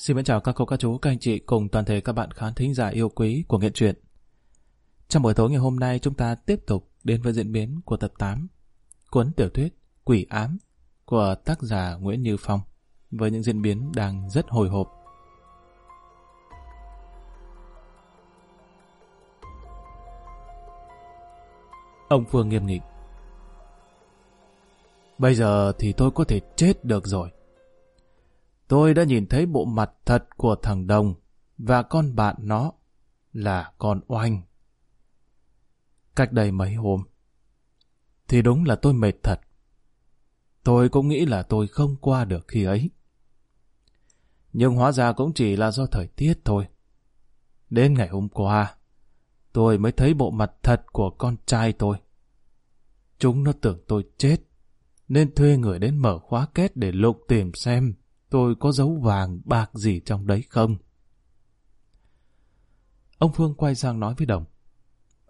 Xin mến chào các cô, các chú, các anh chị cùng toàn thể các bạn khán thính giả yêu quý của Nghệ truyện. Trong buổi tối ngày hôm nay chúng ta tiếp tục đến với diễn biến của tập 8 cuốn tiểu thuyết Quỷ Ám của tác giả Nguyễn Như Phong với những diễn biến đang rất hồi hộp. Ông Phương nghiêm nghị. Bây giờ thì tôi có thể chết được rồi. Tôi đã nhìn thấy bộ mặt thật của thằng Đồng và con bạn nó là con Oanh. Cách đây mấy hôm, thì đúng là tôi mệt thật. Tôi cũng nghĩ là tôi không qua được khi ấy. Nhưng hóa ra cũng chỉ là do thời tiết thôi. Đến ngày hôm qua, tôi mới thấy bộ mặt thật của con trai tôi. Chúng nó tưởng tôi chết, nên thuê người đến mở khóa kết để lục tìm xem tôi có dấu vàng bạc gì trong đấy không. Ông Phương quay sang nói với Đồng.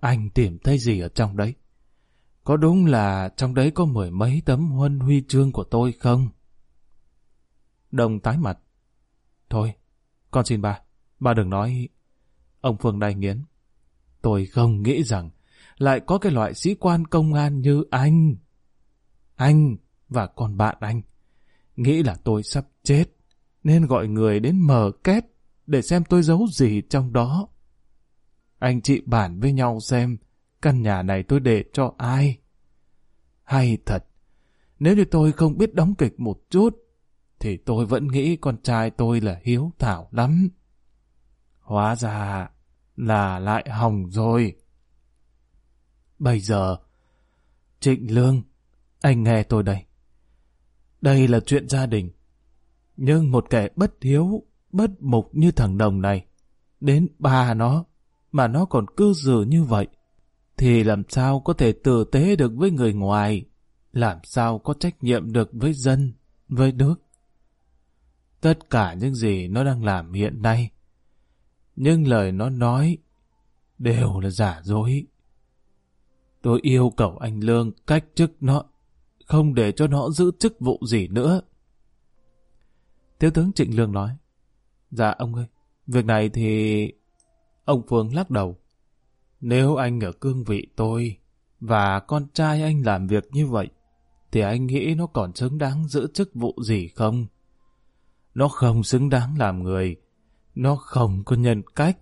Anh tìm thấy gì ở trong đấy? Có đúng là trong đấy có mười mấy tấm huân huy chương của tôi không? Đồng tái mặt. Thôi, con xin bà, bà đừng nói... Ông Phương đai nghiến. Tôi không nghĩ rằng lại có cái loại sĩ quan công an như anh. Anh và con bạn anh nghĩ là tôi sắp chết, nên gọi người đến mở két để xem tôi giấu gì trong đó. Anh chị bản với nhau xem căn nhà này tôi để cho ai. Hay thật, nếu như tôi không biết đóng kịch một chút, thì tôi vẫn nghĩ con trai tôi là hiếu thảo lắm. Hóa ra là lại hỏng rồi. Bây giờ, Trịnh Lương, anh nghe tôi đây. Đây là chuyện gia đình. Nhưng một kẻ bất hiếu, bất mục như thằng Đồng này, đến ba nó, mà nó còn cư xử như vậy, thì làm sao có thể tử tế được với người ngoài, làm sao có trách nhiệm được với dân, với nước. Tất cả những gì nó đang làm hiện nay, nhưng lời nó nói đều là giả dối. Tôi yêu cầu anh Lương cách chức nó, không để cho nó giữ chức vụ gì nữa. Thiếu tướng Trịnh Lương nói, Dạ ông ơi, việc này thì... Ông Phương lắc đầu. Nếu anh ở cương vị tôi và con trai anh làm việc như vậy, thì anh nghĩ nó còn xứng đáng giữ chức vụ gì không? Nó không xứng đáng làm người, nó không có nhân cách,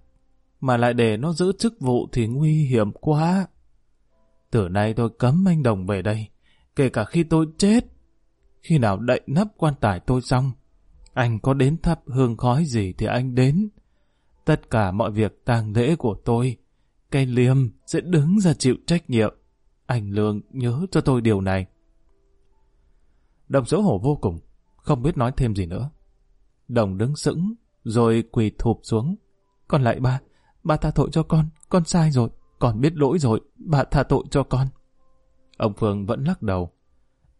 mà lại để nó giữ chức vụ thì nguy hiểm quá. Từ nay tôi cấm anh Đồng về đây, kể cả khi tôi chết. Khi nào đậy nắp quan tài tôi xong, anh có đến thắp hương khói gì thì anh đến. Tất cả mọi việc tang lễ của tôi, cây liêm sẽ đứng ra chịu trách nhiệm. Anh Lương nhớ cho tôi điều này. Đồng xấu hổ vô cùng, không biết nói thêm gì nữa. Đồng đứng sững, rồi quỳ thụp xuống. Còn lại ba, ba tha tội cho con, con sai rồi, con biết lỗi rồi, bà tha tội cho con. Ông Phương vẫn lắc đầu.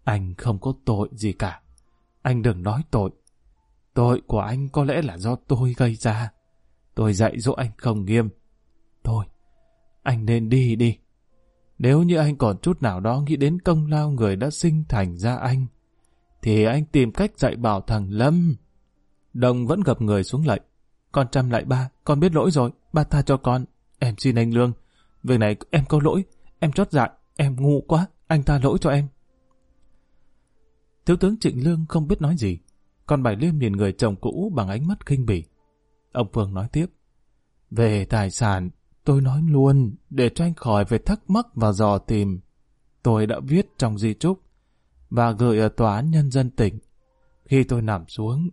Anh không có tội gì cả. Anh đừng nói tội. Tội của anh có lẽ là do tôi gây ra. Tôi dạy dỗ anh không nghiêm. Thôi, anh nên đi đi. Nếu như anh còn chút nào đó nghĩ đến công lao người đã sinh thành ra anh, thì anh tìm cách dạy bảo thằng Lâm. Đồng vẫn gập người xuống lạy. Con chăm lại ba, con biết lỗi rồi, ba tha cho con. Em xin anh Lương. Việc này em có lỗi, em chót dại, em ngu quá, anh ta lỗi cho em. Thiếu tướng Trịnh Lương không biết nói gì, còn Bảy Liêm nhìn người chồng cũ bằng ánh mắt khinh bỉ. Ông Phương nói tiếp, về tài sản, tôi nói luôn, để cho anh khỏi về thắc mắc và dò tìm. Tôi đã viết trong di trúc và gửi ở tòa án nhân dân tỉnh. Khi tôi nằm xuống,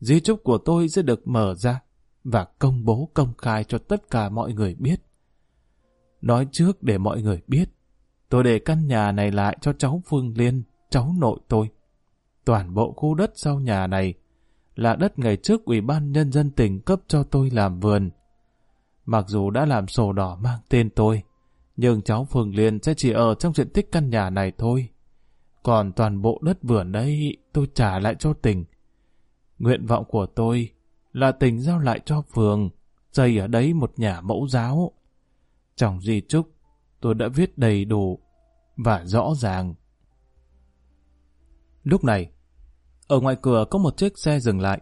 di trúc của tôi sẽ được mở ra và công bố công khai cho tất cả mọi người biết. Nói trước để mọi người biết, tôi để căn nhà này lại cho cháu Phương Liên, cháu nội tôi. Toàn bộ khu đất sau nhà này là đất ngày trước Ủy ban Nhân dân tỉnh cấp cho tôi làm vườn. Mặc dù đã làm sổ đỏ mang tên tôi, nhưng cháu Phương Liên sẽ chỉ ở trong diện tích căn nhà này thôi. Còn toàn bộ đất vườn đấy tôi trả lại cho tỉnh. Nguyện vọng của tôi là tỉnh giao lại cho phường, xây ở đấy một nhà mẫu giáo. Trong di trúc, tôi đã viết đầy đủ và rõ ràng. Lúc này, ở ngoài cửa có một chiếc xe dừng lại.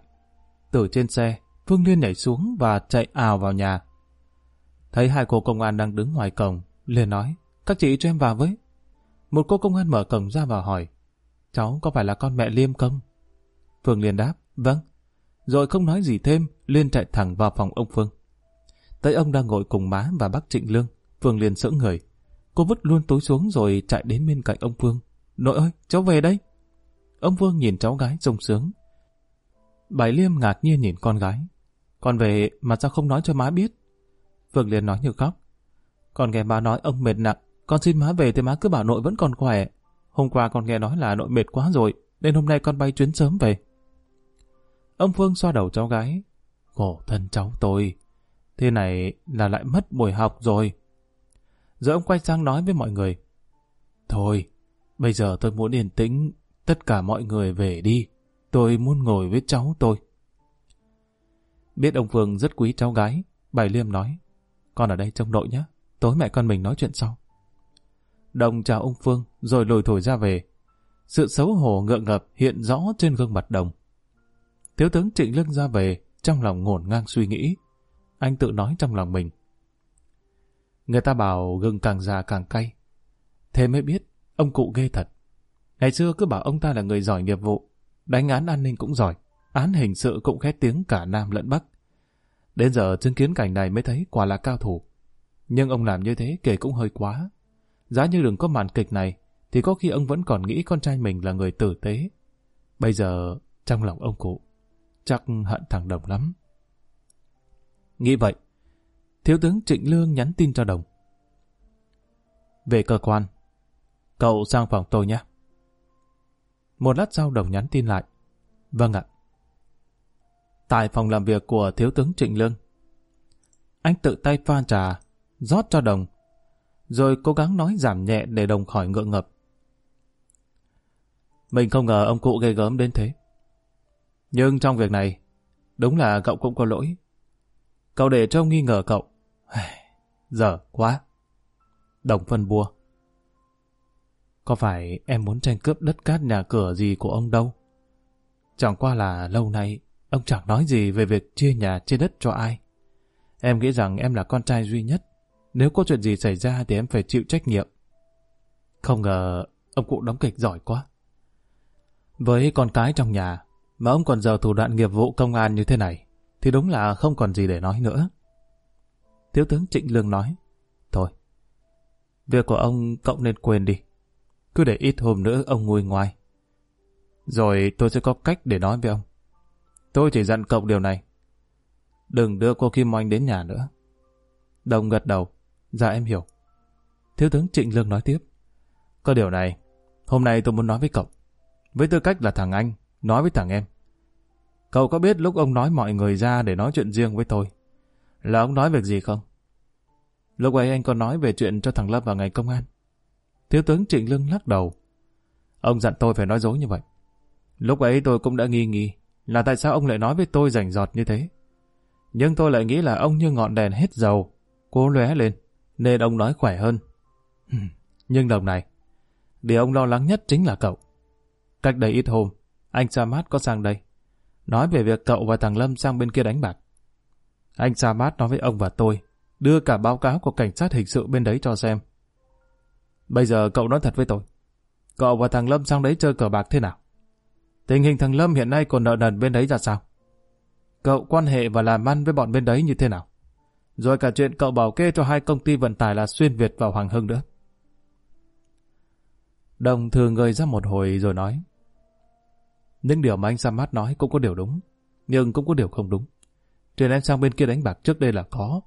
Từ trên xe, Phương Liên nhảy xuống và chạy ào vào nhà. Thấy hai cô công an đang đứng ngoài cổng, liền nói, các chị cho em vào với. Một cô công an mở cổng ra và hỏi, cháu có phải là con mẹ Liêm không? Phương Liên đáp, vâng. Rồi không nói gì thêm, Liên chạy thẳng vào phòng ông Phương. Thấy ông đang ngồi cùng má và bác Trịnh Lương, Phương Liên sững người. Cô vứt luôn túi xuống rồi chạy đến bên cạnh ông Phương. Nội ơi, cháu về đây. Ông Phương nhìn cháu gái sung sướng. Bảy Liêm ngạc nhiên nhìn con gái. Con về mà sao không nói cho má biết? Phương liền nói như khóc. Con nghe má nói ông mệt nặng, con xin má về thì má cứ bảo nội vẫn còn khỏe. Hôm qua con nghe nói là nội mệt quá rồi, nên hôm nay con bay chuyến sớm về. Ông Phương xoa đầu cháu gái. Khổ thân cháu tôi. Thế này là lại mất buổi học rồi. Rồi ông quay sang nói với mọi người. Thôi, bây giờ tôi muốn yên tĩnh, tất cả mọi người về đi. Tôi muốn ngồi với cháu tôi. Biết ông Phương rất quý cháu gái, Bảy Liêm nói. Con ở đây trông đội nhé, tối mẹ con mình nói chuyện sau. Đồng chào ông Phương, rồi lùi thổi ra về. Sự xấu hổ ngượng ngập hiện rõ trên gương mặt đồng. Thiếu tướng Trịnh Lưng ra về, trong lòng ngổn ngang suy nghĩ. Anh tự nói trong lòng mình. Người ta bảo gừng càng già càng cay. Thế mới biết, ông cụ ghê thật. Ngày xưa cứ bảo ông ta là người giỏi nghiệp vụ, đánh án an ninh cũng giỏi, án hình sự cũng khét tiếng cả Nam lẫn Bắc. Đến giờ chứng kiến cảnh này mới thấy quả là cao thủ. Nhưng ông làm như thế kể cũng hơi quá. Giá như đừng có màn kịch này, thì có khi ông vẫn còn nghĩ con trai mình là người tử tế. Bây giờ, trong lòng ông cụ, chắc hận thằng Đồng lắm. Nghĩ vậy, Thiếu tướng Trịnh Lương nhắn tin cho Đồng. Về cơ quan, cậu sang phòng tôi nhé. Một lát sau Đồng nhắn tin lại. Vâng ạ. Tại phòng làm việc của Thiếu tướng Trịnh Lương, anh tự tay pha trà, rót cho Đồng, rồi cố gắng nói giảm nhẹ để Đồng khỏi ngượng ngập. Mình không ngờ ông cụ ghê gớm đến thế. Nhưng trong việc này, đúng là cậu cũng có lỗi. Cậu để cho nghi ngờ cậu. Giờ quá. Đồng phân bua. Có phải em muốn tranh cướp đất cát nhà cửa gì của ông đâu? Chẳng qua là lâu nay, ông chẳng nói gì về việc chia nhà, chia đất cho ai. Em nghĩ rằng em là con trai duy nhất. Nếu có chuyện gì xảy ra thì em phải chịu trách nhiệm. Không ngờ ông cụ đóng kịch giỏi quá. Với con cái trong nhà, mà ông còn giờ thủ đoạn nghiệp vụ công an như thế này, thì đúng là không còn gì để nói nữa. Thiếu tướng Trịnh Lương nói, Thôi, việc của ông cậu nên quên đi. Cứ để ít hôm nữa ông ngồi ngoài. Rồi tôi sẽ có cách để nói với ông. Tôi chỉ dặn cậu điều này. Đừng đưa cô Kim Oanh đến nhà nữa. Đồng gật đầu. Dạ em hiểu. Thiếu tướng Trịnh Lương nói tiếp. Có điều này, hôm nay tôi muốn nói với cậu. Với tư cách là thằng anh, nói với thằng em. Cậu có biết lúc ông nói mọi người ra để nói chuyện riêng với tôi, là ông nói việc gì không? Lúc ấy anh có nói về chuyện cho thằng Lâm vào ngày công an. Thiếu tướng Trịnh Lương lắc đầu. Ông dặn tôi phải nói dối như vậy. Lúc ấy tôi cũng đã nghi nghi là tại sao ông lại nói với tôi rảnh giọt như thế. Nhưng tôi lại nghĩ là ông như ngọn đèn hết dầu, cố lóe lên, nên ông nói khỏe hơn. Nhưng đồng này, điều ông lo lắng nhất chính là cậu. Cách đây ít hôm, anh Sa Mát có sang đây, nói về việc cậu và thằng Lâm sang bên kia đánh bạc. Anh Sa Mát nói với ông và tôi, đưa cả báo cáo của cảnh sát hình sự bên đấy cho xem. Bây giờ cậu nói thật với tôi, cậu và thằng Lâm sang đấy chơi cờ bạc thế nào? Tình hình thằng Lâm hiện nay còn nợ nần bên đấy ra sao? Cậu quan hệ và làm ăn với bọn bên đấy như thế nào? Rồi cả chuyện cậu bảo kê cho hai công ty vận tải là Xuyên Việt và Hoàng Hưng nữa. Đồng thường người ra một hồi rồi nói. Những điều mà anh Sam Mát nói cũng có điều đúng, nhưng cũng có điều không đúng. Chuyện em sang bên kia đánh bạc trước đây là có,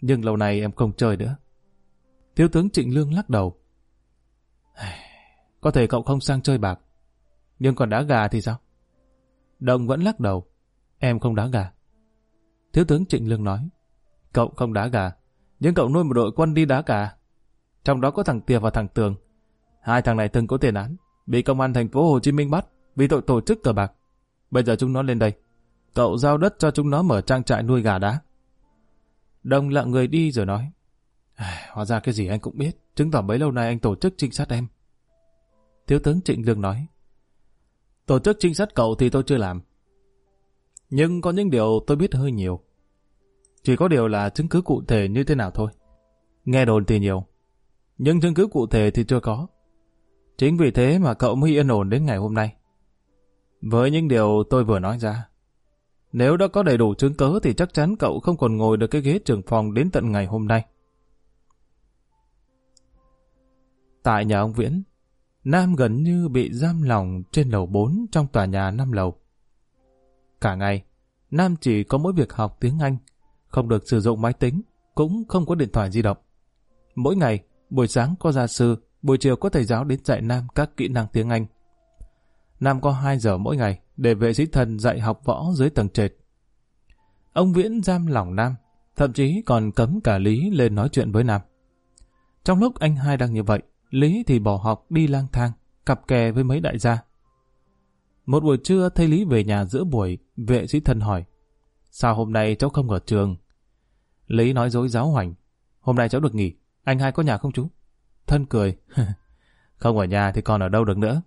nhưng lâu nay em không chơi nữa. Thiếu tướng Trịnh Lương lắc đầu. Có thể cậu không sang chơi bạc, nhưng còn đá gà thì sao? Đồng vẫn lắc đầu. Em không đá gà. Thiếu tướng Trịnh Lương nói. Cậu không đá gà, nhưng cậu nuôi một đội quân đi đá gà. Trong đó có thằng Tiệp và thằng Tường. Hai thằng này từng có tiền án, bị công an thành phố Hồ Chí Minh bắt vì tội tổ chức cờ bạc. Bây giờ chúng nó lên đây. Cậu giao đất cho chúng nó mở trang trại nuôi gà đá. Đồng lặng người đi rồi nói. Hóa ra cái gì anh cũng biết, chứng tỏ bấy lâu nay anh tổ chức trinh sát em. Thiếu tướng Trịnh Lương nói. Tổ chức trinh sát cậu thì tôi chưa làm. Nhưng có những điều tôi biết hơi nhiều. Chỉ có điều là chứng cứ cụ thể như thế nào thôi. Nghe đồn thì nhiều, nhưng chứng cứ cụ thể thì chưa có. Chính vì thế mà cậu mới yên ổn đến ngày hôm nay. Với những điều tôi vừa nói ra, nếu đã có đầy đủ chứng cứ thì chắc chắn cậu không còn ngồi được cái ghế trưởng phòng đến tận ngày hôm nay. Tại nhà ông Viễn, Nam gần như bị giam lòng trên lầu 4 trong tòa nhà 5 lầu. Cả ngày, Nam chỉ có mỗi việc học tiếng Anh, không được sử dụng máy tính, cũng không có điện thoại di động. Mỗi ngày, buổi sáng có gia sư, buổi chiều có thầy giáo đến dạy Nam các kỹ năng tiếng Anh. Nam có 2 giờ mỗi ngày để vệ sĩ thần dạy học võ dưới tầng trệt. Ông Viễn giam lỏng Nam, thậm chí còn cấm cả Lý lên nói chuyện với Nam. Trong lúc anh hai đang như vậy, Lý thì bỏ học đi lang thang, cặp kè với mấy đại gia. Một buổi trưa thấy Lý về nhà giữa buổi, vệ sĩ thần hỏi, sao hôm nay cháu không ở trường? Lý nói dối giáo hoành, hôm nay cháu được nghỉ, anh hai có nhà không chú? Thân cười, không ở nhà thì còn ở đâu được nữa.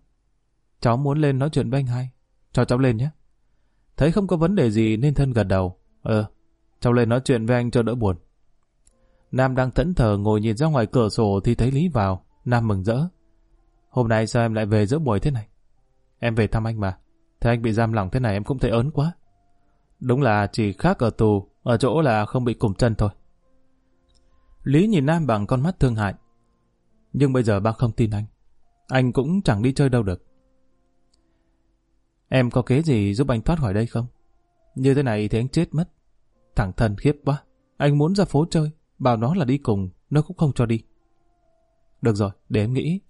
Cháu muốn lên nói chuyện với anh hai, cho cháu lên nhé. Thấy không có vấn đề gì nên thân gật đầu, ờ, cháu lên nói chuyện với anh cho đỡ buồn. Nam đang thẫn thờ ngồi nhìn ra ngoài cửa sổ thì thấy Lý vào, Nam mừng rỡ. Hôm nay sao em lại về giữa buổi thế này? Em về thăm anh mà. Thế anh bị giam lỏng thế này em cũng thấy ớn quá. Đúng là chỉ khác ở tù, ở chỗ là không bị cùm chân thôi. Lý nhìn Nam bằng con mắt thương hại. Nhưng bây giờ bác không tin anh. Anh cũng chẳng đi chơi đâu được. Em có kế gì giúp anh thoát khỏi đây không? Như thế này thì anh chết mất. Thằng thần khiếp quá. Anh muốn ra phố chơi, bảo nó là đi cùng, nó cũng không cho đi. Được rồi, để em nghĩ.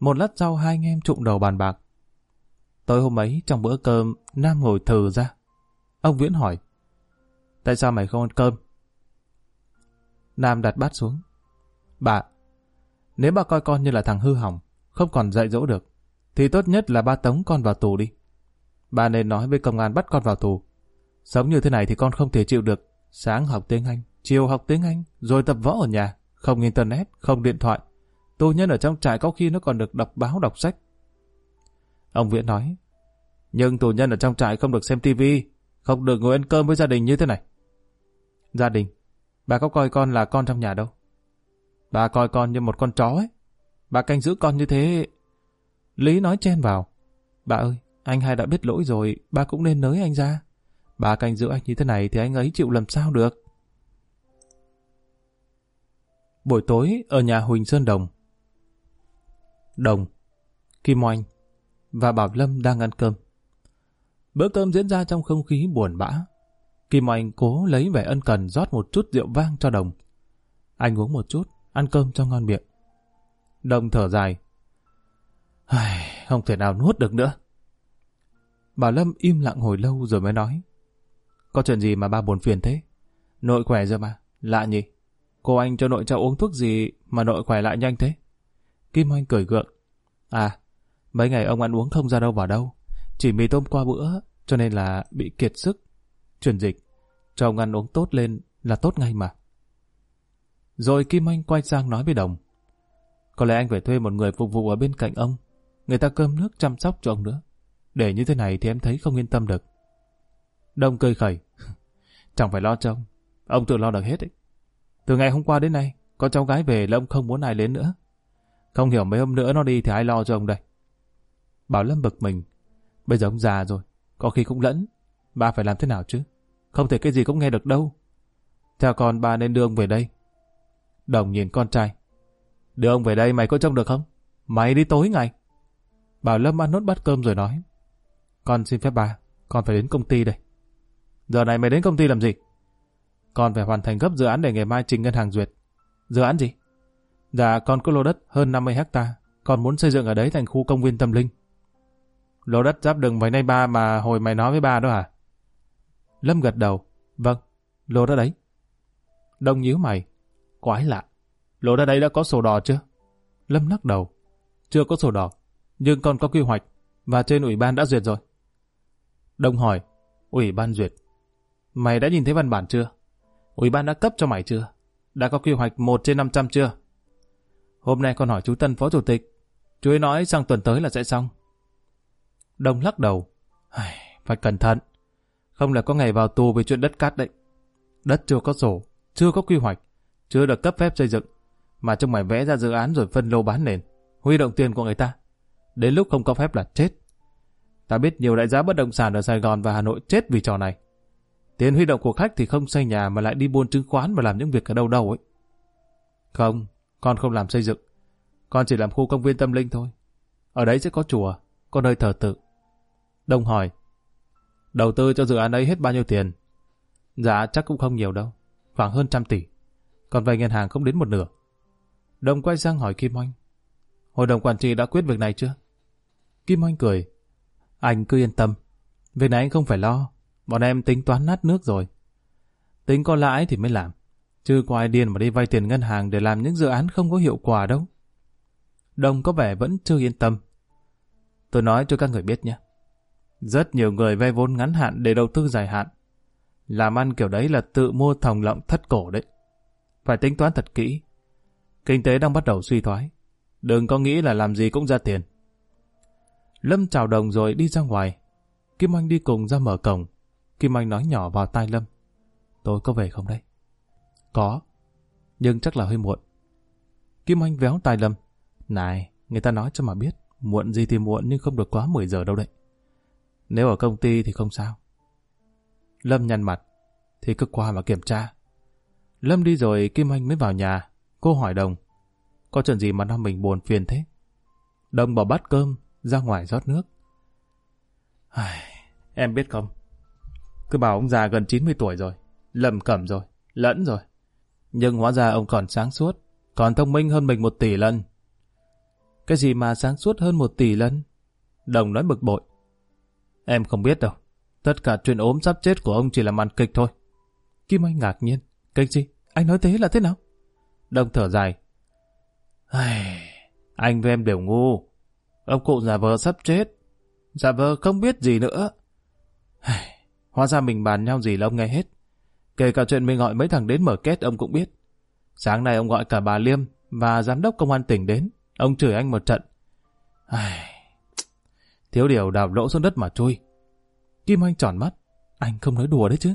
Một lát sau hai anh em trụng đầu bàn bạc. Tối hôm ấy trong bữa cơm, Nam ngồi thừ ra. Ông Viễn hỏi. Tại sao mày không ăn cơm? Nam đặt bát xuống. Bà, nếu bà coi con như là thằng hư hỏng, không còn dạy dỗ được, thì tốt nhất là ba tống con vào tù đi. Bà nên nói với công an bắt con vào tù. Sống như thế này thì con không thể chịu được. Sáng học tiếng Anh, chiều học tiếng Anh, rồi tập võ ở nhà, không internet, không điện thoại. Tù nhân ở trong trại có khi nó còn được đọc báo đọc sách. Ông Viễn nói, nhưng tù nhân ở trong trại không được xem tivi, không được ngồi ăn cơm với gia đình như thế này. Gia đình? Bà có coi con là con trong nhà đâu. Bà coi con như một con chó ấy. Bà canh giữ con như thế... Lý nói chen vào. Bà ơi, anh hai đã biết lỗi rồi, bà cũng nên nới anh ra. Bà canh giữ anh như thế này thì anh ấy chịu làm sao được. Buổi tối ở nhà Huỳnh Sơn Đồng. Đồng, Kim Oanh và Bảo Lâm đang ăn cơm. Bữa cơm diễn ra trong không khí buồn bã. Kim Oanh cố lấy vẻ ân cần rót một chút rượu vang cho Đồng. Anh uống một chút, ăn cơm cho ngon miệng. Đồng thở dài. Không thể nào nuốt được nữa. Bà Lâm im lặng hồi lâu rồi mới nói. Có chuyện gì mà ba buồn phiền thế? Nội khỏe rồi mà, lạ nhỉ? Cô anh cho nội cháu uống thuốc gì mà nội khỏe lại nhanh thế? Kim Anh cười gượng. À, mấy ngày ông ăn uống không ra đâu vào đâu. Chỉ mì tôm qua bữa, cho nên là bị kiệt sức. Chuyển dịch, cho ông ăn uống tốt lên là tốt ngay mà. Rồi Kim Anh quay sang nói với Đồng. Có lẽ anh phải thuê một người phục vụ ở bên cạnh ông. Người ta cơm nước chăm sóc cho ông nữa. Để như thế này thì em thấy không yên tâm được. Đông cười khẩy. Chẳng phải lo chồng, ông. Ông tự lo được hết ấy. Từ ngày hôm qua đến nay, có cháu gái về là ông không muốn ai đến nữa. Không hiểu mấy hôm nữa nó đi thì ai lo cho ông đây. Bảo Lâm bực mình. Bây giờ ông già rồi, có khi cũng lẫn. Ba phải làm thế nào chứ? Không thể cái gì cũng nghe được đâu. Theo con ba nên đưa ông về đây. Đồng nhìn con trai. Đưa ông về đây mày có trông được không? Mày đi tối ngày. Bảo Lâm ăn nốt bát cơm rồi nói. Con xin phép bà, con phải đến công ty đây. Giờ này mày đến công ty làm gì? Con phải hoàn thành gấp dự án để ngày mai trình ngân hàng duyệt. Dự án gì? Dạ, con có lô đất hơn 50 hecta, con muốn xây dựng ở đấy thành khu công viên tâm linh. Lô đất giáp đường với nay ba mà hồi mày nói với ba đó hả? Lâm gật đầu. Vâng, lô đất đấy. Đông nhíu mày. Quái lạ. Lô đất đấy đã có sổ đỏ chưa? Lâm lắc đầu. Chưa có sổ đỏ, nhưng con có quy hoạch và trên ủy ban đã duyệt rồi. Đông hỏi, ủy ban duyệt. Mày đã nhìn thấy văn bản chưa? Ủy ban đã cấp cho mày chưa? Đã có quy hoạch 1 trên 500 chưa? Hôm nay con hỏi chú Tân Phó Chủ tịch. Chú ấy nói sang tuần tới là sẽ xong. Đông lắc đầu. Phải cẩn thận. Không là có ngày vào tù vì chuyện đất cát đấy. Đất chưa có sổ, chưa có quy hoạch, chưa được cấp phép xây dựng, mà trong mày vẽ ra dự án rồi phân lô bán nền, huy động tiền của người ta. Đến lúc không có phép là chết. Ta biết nhiều đại giá bất động sản ở Sài Gòn và Hà Nội chết vì trò này. Tiền huy động của khách thì không xây nhà mà lại đi buôn chứng khoán và làm những việc ở đâu đâu ấy. Không, con không làm xây dựng. Con chỉ làm khu công viên tâm linh thôi. Ở đấy sẽ có chùa, có nơi thờ tự. Đông hỏi, đầu tư cho dự án ấy hết bao nhiêu tiền? Dạ chắc cũng không nhiều đâu, khoảng hơn trăm tỷ. Còn vay ngân hàng không đến một nửa. Đông quay sang hỏi Kim Oanh, hội đồng quản trị đã quyết việc này chưa? Kim Oanh cười, anh cứ yên tâm, việc này anh không phải lo, bọn em tính toán nát nước rồi. Tính có lãi thì mới làm, chứ có ai điên mà đi vay tiền ngân hàng để làm những dự án không có hiệu quả đâu. Đông có vẻ vẫn chưa yên tâm. Tôi nói cho các người biết nhé. Rất nhiều người vay vốn ngắn hạn để đầu tư dài hạn. Làm ăn kiểu đấy là tự mua thòng lọng thất cổ đấy. Phải tính toán thật kỹ. Kinh tế đang bắt đầu suy thoái. Đừng có nghĩ là làm gì cũng ra tiền. Lâm chào đồng rồi đi ra ngoài. Kim Anh đi cùng ra mở cổng. Kim Anh nói nhỏ vào tai Lâm. Tôi có về không đây? Có. Nhưng chắc là hơi muộn. Kim Anh véo tai Lâm. Này, người ta nói cho mà biết. Muộn gì thì muộn nhưng không được quá 10 giờ đâu đấy. Nếu ở công ty thì không sao. Lâm nhăn mặt. Thì cứ qua mà kiểm tra. Lâm đi rồi Kim Anh mới vào nhà. Cô hỏi Đồng. Có chuyện gì mà năm mình buồn phiền thế? Đồng bỏ bát cơm, ra ngoài rót nước. Ai, em biết không? Cứ bảo ông già gần 90 tuổi rồi, lầm cẩm rồi, lẫn rồi. Nhưng hóa ra ông còn sáng suốt, còn thông minh hơn mình một tỷ lần. Cái gì mà sáng suốt hơn một tỷ lần? Đồng nói bực bội. Em không biết đâu. Tất cả chuyện ốm sắp chết của ông chỉ là màn kịch thôi. Kim Anh ngạc nhiên. Kịch gì? Anh nói thế là thế nào? Đồng thở dài. Ai... Anh với em đều ngu. Ông cụ giả vờ sắp chết. Giả vờ không biết gì nữa. Hóa ra mình bàn nhau gì là ông nghe hết. Kể cả chuyện mình gọi mấy thằng đến mở kết ông cũng biết. Sáng nay ông gọi cả bà Liêm và giám đốc công an tỉnh đến. Ông chửi anh một trận. Thiếu điều đào lỗ xuống đất mà chui. Kim Anh tròn mắt. Anh không nói đùa đấy chứ.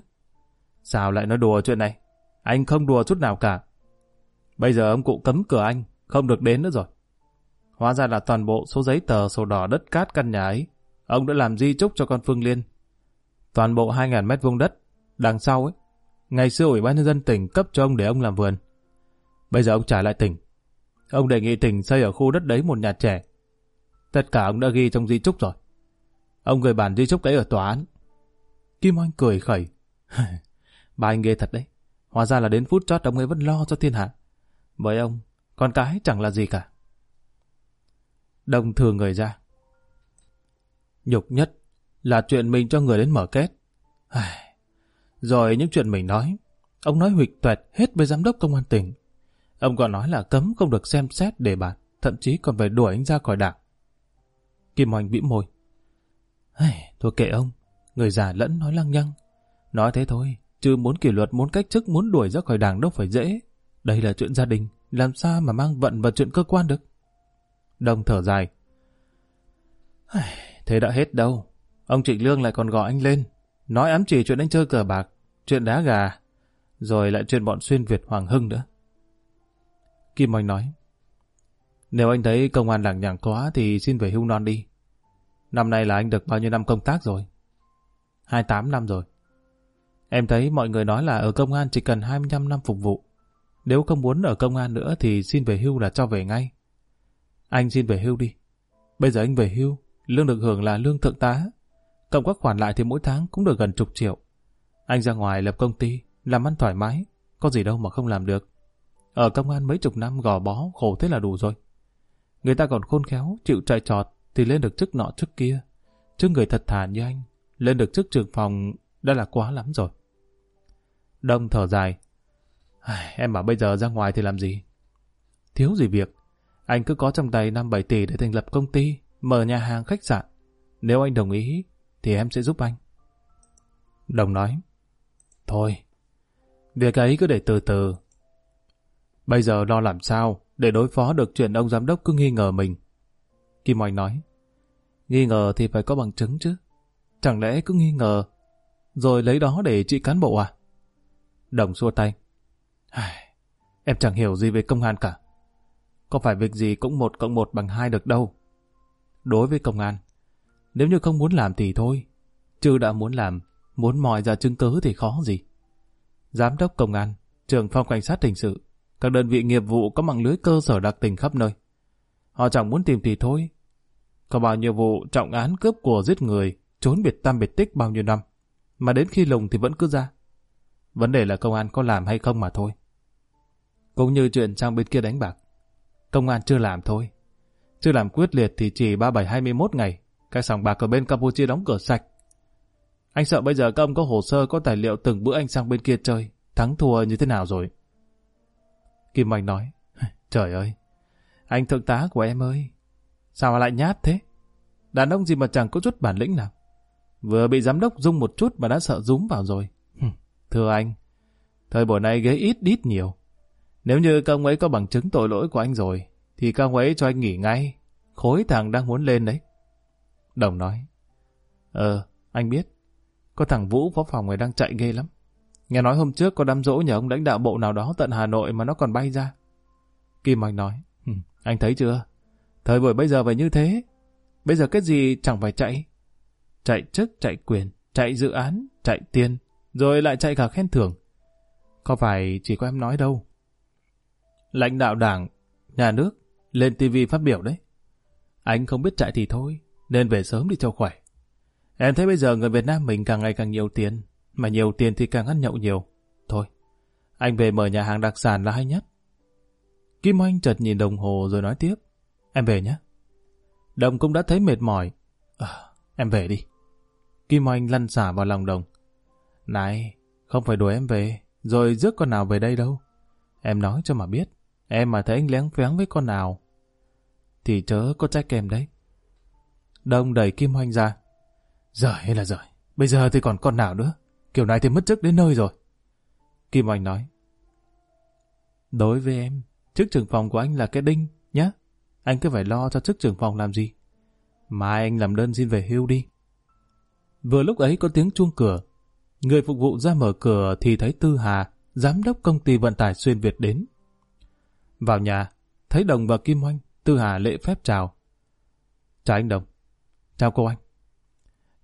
Sao lại nói đùa chuyện này? Anh không đùa chút nào cả. Bây giờ ông cụ cấm cửa anh, không được đến nữa rồi. Hóa ra là toàn bộ số giấy tờ sổ đỏ đất cát căn nhà ấy. Ông đã làm di chúc cho con Phương Liên. Toàn bộ 2.000 mét vuông đất. Đằng sau ấy, ngày xưa Ủy ban nhân dân tỉnh cấp cho ông để ông làm vườn. Bây giờ ông trả lại tỉnh. Ông đề nghị tỉnh xây ở khu đất đấy một nhà trẻ. Tất cả ông đã ghi trong di chúc rồi. Ông gửi bản di chúc đấy ở tòa án. Kim Oanh cười khẩy. Bà anh ghê thật đấy. Hóa ra là đến phút chót ông ấy vẫn lo cho thiên hạ. Với ông, con cái chẳng là gì cả. Đồng thừa người ra. Nhục nhất là chuyện mình cho người đến mở kết. Rồi những chuyện mình nói, ông nói huỵch tuệt hết với giám đốc công an tỉnh. Ông còn nói là cấm không được xem xét đề bạt, thậm chí còn phải đuổi anh ra khỏi đảng. Kim Hoành bĩm môi. Thôi kệ ông, người già lẫn nói lăng nhăng. Nói thế thôi, chứ muốn kỷ luật, muốn cách chức, muốn đuổi ra khỏi đảng đâu phải dễ. Đây là chuyện gia đình, làm sao mà mang vận vào chuyện cơ quan được. Đồng thở dài. Thế đã hết đâu. Ông Trịnh Lương lại còn gọi anh lên. Nói ám chỉ chuyện anh chơi cờ bạc, chuyện đá gà, rồi lại chuyện bọn xuyên Việt Hoàng Hưng nữa. Kim Oanh nói. Nếu anh thấy công an làng nhàng quá thì xin về hưu non đi. Năm nay là anh được bao nhiêu năm công tác rồi? 28 năm rồi. Em thấy mọi người nói là ở công an chỉ cần 25 năm phục vụ. Nếu không muốn ở công an nữa thì xin về hưu là cho về ngay. Anh xin về hưu đi. Bây giờ anh về hưu, lương được hưởng là lương thượng tá. Cộng các khoản lại thì mỗi tháng cũng được gần chục triệu. Anh ra ngoài lập công ty, làm ăn thoải mái, có gì đâu mà không làm được. Ở công an mấy chục năm gò bó, khổ thế là đủ rồi. Người ta còn khôn khéo, chịu chạy trọt thì lên được chức nọ chức kia. Chứ người thật thà như anh, lên được chức trưởng phòng đã là quá lắm rồi. Đông thở dài. Em bảo bây giờ ra ngoài thì làm gì? Thiếu gì việc. Anh cứ có trong tay 5-7 tỷ để thành lập công ty, mở nhà hàng khách sạn. Nếu anh đồng ý, thì em sẽ giúp anh. Đồng nói. Thôi, việc ấy cứ để từ từ. Bây giờ lo làm sao để đối phó được chuyện ông giám đốc cứ nghi ngờ mình. Kim Oanh nói. Nghi ngờ thì phải có bằng chứng chứ. Chẳng lẽ cứ nghi ngờ rồi lấy đó để trị cán bộ à? Đồng xua tay. Em chẳng hiểu gì về công an cả. Có phải việc gì cũng một cộng một bằng hai được đâu. Đối với công an, nếu như không muốn làm thì thôi. Chứ đã muốn làm, muốn mọi ra chứng cứ thì khó gì. Giám đốc công an, trưởng phòng cảnh sát hình sự, các đơn vị nghiệp vụ có mạng lưới cơ sở đặc tình khắp nơi. Họ chẳng muốn tìm thì thôi. Có bao nhiêu vụ trọng án cướp của giết người, trốn biệt tam biệt tích bao nhiêu năm, mà đến khi lùng thì vẫn cứ ra. Vấn đề là công an có làm hay không mà thôi. Cũng như chuyện sang bên kia đánh bạc. Công an chưa làm thôi. Chưa làm quyết liệt thì chỉ 37-21 ngày, Cái sòng bạc ở bên Campuchia đóng cửa sạch. Anh sợ bây giờ các ông có hồ sơ, có tài liệu từng bữa anh sang bên kia chơi, thắng thua như thế nào rồi. Kim Anh nói, trời ơi, anh thượng tá của em ơi, sao mà lại nhát thế? Đàn ông gì mà chẳng có chút bản lĩnh nào. Vừa bị giám đốc dung một chút mà đã sợ rúm vào rồi. Thưa anh, thời buổi này ghế ít đít nhiều. Nếu như các ông ấy có bằng chứng tội lỗi của anh rồi, thì các ông ấy cho anh nghỉ ngay. Khối thằng đang muốn lên đấy. Đồng nói, Ờ, anh biết. Có thằng Vũ phó phòng người đang chạy ghê lắm. Nghe nói hôm trước có đám dỗ nhờ ông lãnh đạo bộ nào đó tận Hà Nội mà nó còn bay ra. Kim Anh nói, ừ, anh thấy chưa? Thời buổi bây giờ phải như thế. Bây giờ cái gì chẳng phải chạy. Chạy chức, chạy quyền, chạy dự án, chạy tiền, rồi lại chạy cả khen thưởng. Có phải chỉ có em nói đâu. Lãnh đạo đảng, nhà nước, lên tivi phát biểu đấy. Anh không biết chạy thì thôi, nên về sớm đi cho khỏe. Em thấy bây giờ người Việt Nam mình càng ngày càng nhiều tiền, mà nhiều tiền thì càng ăn nhậu nhiều. Thôi, anh về mở nhà hàng đặc sản là hay nhất. Kim Oanh chợt nhìn đồng hồ rồi nói tiếp. Em về nhé. Đồng cũng đã thấy mệt mỏi. À, em về đi. Kim Oanh lăn xả vào lòng đồng. Này, không phải đuổi em về, rồi rước con nào về đây đâu. Em nói cho mà biết, em mà thấy anh lén phén với con nào, thì chớ có trách em đấy. Đông đẩy Kim hoanh ra. Giời hay là giời, bây giờ thì còn con nào nữa, kiểu này thì mất chức đến nơi rồi. Kim hoanh nói. Đối với em, chức trưởng phòng của anh là cái đinh, nhá. Anh cứ phải lo cho chức trưởng phòng làm gì. Mai anh làm đơn xin về hưu đi. Vừa lúc ấy có tiếng chuông cửa. Người phục vụ ra mở cửa thì thấy Tư Hà, giám đốc công ty vận tải xuyên Việt đến. Vào nhà, thấy Đồng và Kim Oanh, Tư Hà lễ phép chào. Chào anh Đồng. Chào cô anh.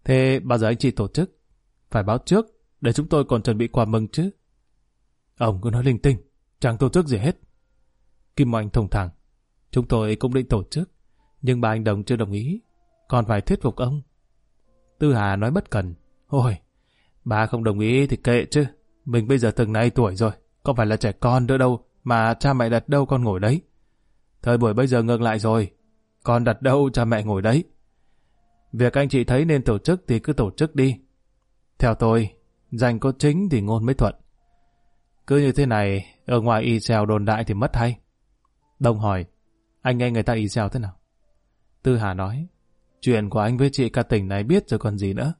Thế bao giờ anh chị tổ chức? Phải báo trước, để chúng tôi còn chuẩn bị quà mừng chứ. Ông cứ nói linh tinh, chẳng tổ chức gì hết. Kim Oanh thông thẳng. Chúng tôi cũng định tổ chức, nhưng bà anh Đồng chưa đồng ý, còn phải thuyết phục ông. Tư Hà nói bất cần. Ôi, bà không đồng ý thì kệ chứ. Mình bây giờ từng nay tuổi rồi, có phải là trẻ con nữa đâu, mà cha mẹ đặt đâu con ngồi đấy. Thời buổi bây giờ ngược lại rồi, con đặt đâu cha mẹ ngồi đấy. Việc anh chị thấy nên tổ chức thì cứ tổ chức đi. Theo tôi, dành có chính thì ngôn mới thuận. Cứ như thế này, ở ngoài y xèo đồn đại thì mất hay. Đông hỏi, anh nghe người ta y xèo thế nào? Tư Hà nói, chuyện của anh với chị cả tỉnh này biết rồi còn gì nữa.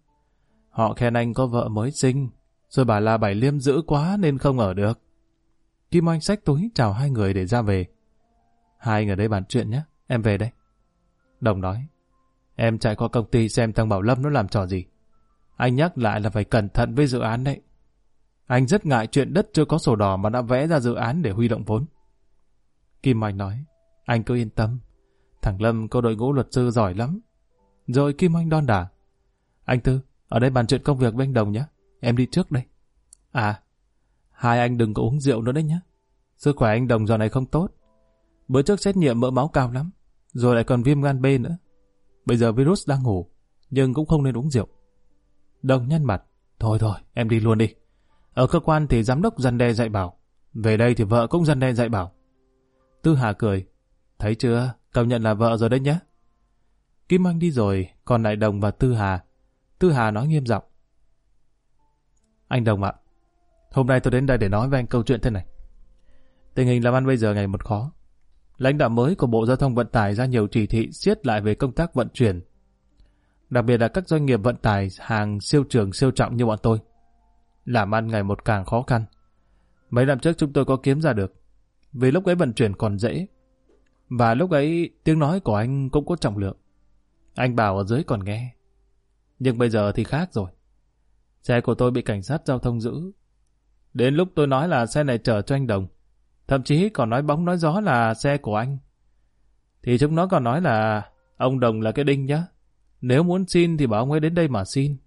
Họ khen anh có vợ mới sinh, rồi bà là bảy liêm dữ quá nên không ở được. Kim Anh xách túi chào hai người để ra về. Hai người đây bàn chuyện nhé, em về đây. Đồng nói, em chạy qua công ty xem thằng Bảo Lâm nó làm trò gì. Anh nhắc lại là phải cẩn thận với dự án đấy. Anh rất ngại chuyện đất chưa có sổ đỏ mà đã vẽ ra dự án để huy động vốn. Kim Anh nói, anh cứ yên tâm. Thằng Lâm có đội ngũ luật sư giỏi lắm. Rồi Kim Anh đon đả. Anh Tư, ở đây bàn chuyện công việc với anh Đồng nhé. Em đi trước đây. À, hai anh đừng có uống rượu nữa đấy nhé. Sức khỏe anh Đồng giờ này không tốt. Bữa trước xét nghiệm mỡ máu cao lắm. Rồi lại còn viêm gan B nữa. Bây giờ virus đang ngủ, nhưng cũng không nên uống rượu. Đồng nhăn mặt. Thôi thôi, em đi luôn đi. Ở cơ quan thì giám đốc dân đe dạy bảo. Về đây thì vợ cũng dân đe dạy bảo. Tư Hà cười. Thấy chưa, công nhận là vợ rồi đấy nhé. Kim Anh đi rồi, còn lại Đồng và Tư Hà. Tư Hà nói nghiêm giọng. Anh Đồng ạ, hôm nay tôi đến đây để nói với anh câu chuyện thế này. Tình hình làm ăn bây giờ ngày một khó. Lãnh đạo mới của Bộ Giao thông Vận tải ra nhiều chỉ thị siết lại về công tác vận chuyển. Đặc biệt là các doanh nghiệp vận tải hàng siêu trường, siêu trọng như bọn tôi. Làm ăn ngày một càng khó khăn. Mấy năm trước chúng tôi có kiếm ra được. Vì lúc ấy vận chuyển còn dễ. Và lúc ấy tiếng nói của anh cũng có trọng lượng. Anh bảo ở dưới còn nghe. Nhưng bây giờ thì khác rồi. Xe của tôi bị cảnh sát giao thông giữ. Đến lúc tôi nói là xe này chở cho anh Đồng. Thậm chí còn nói bóng nói gió là xe của anh. Thì chúng nó còn nói là ông Đồng là cái đinh nhá. Nếu muốn xin thì bảo ông ấy đến đây mà xin.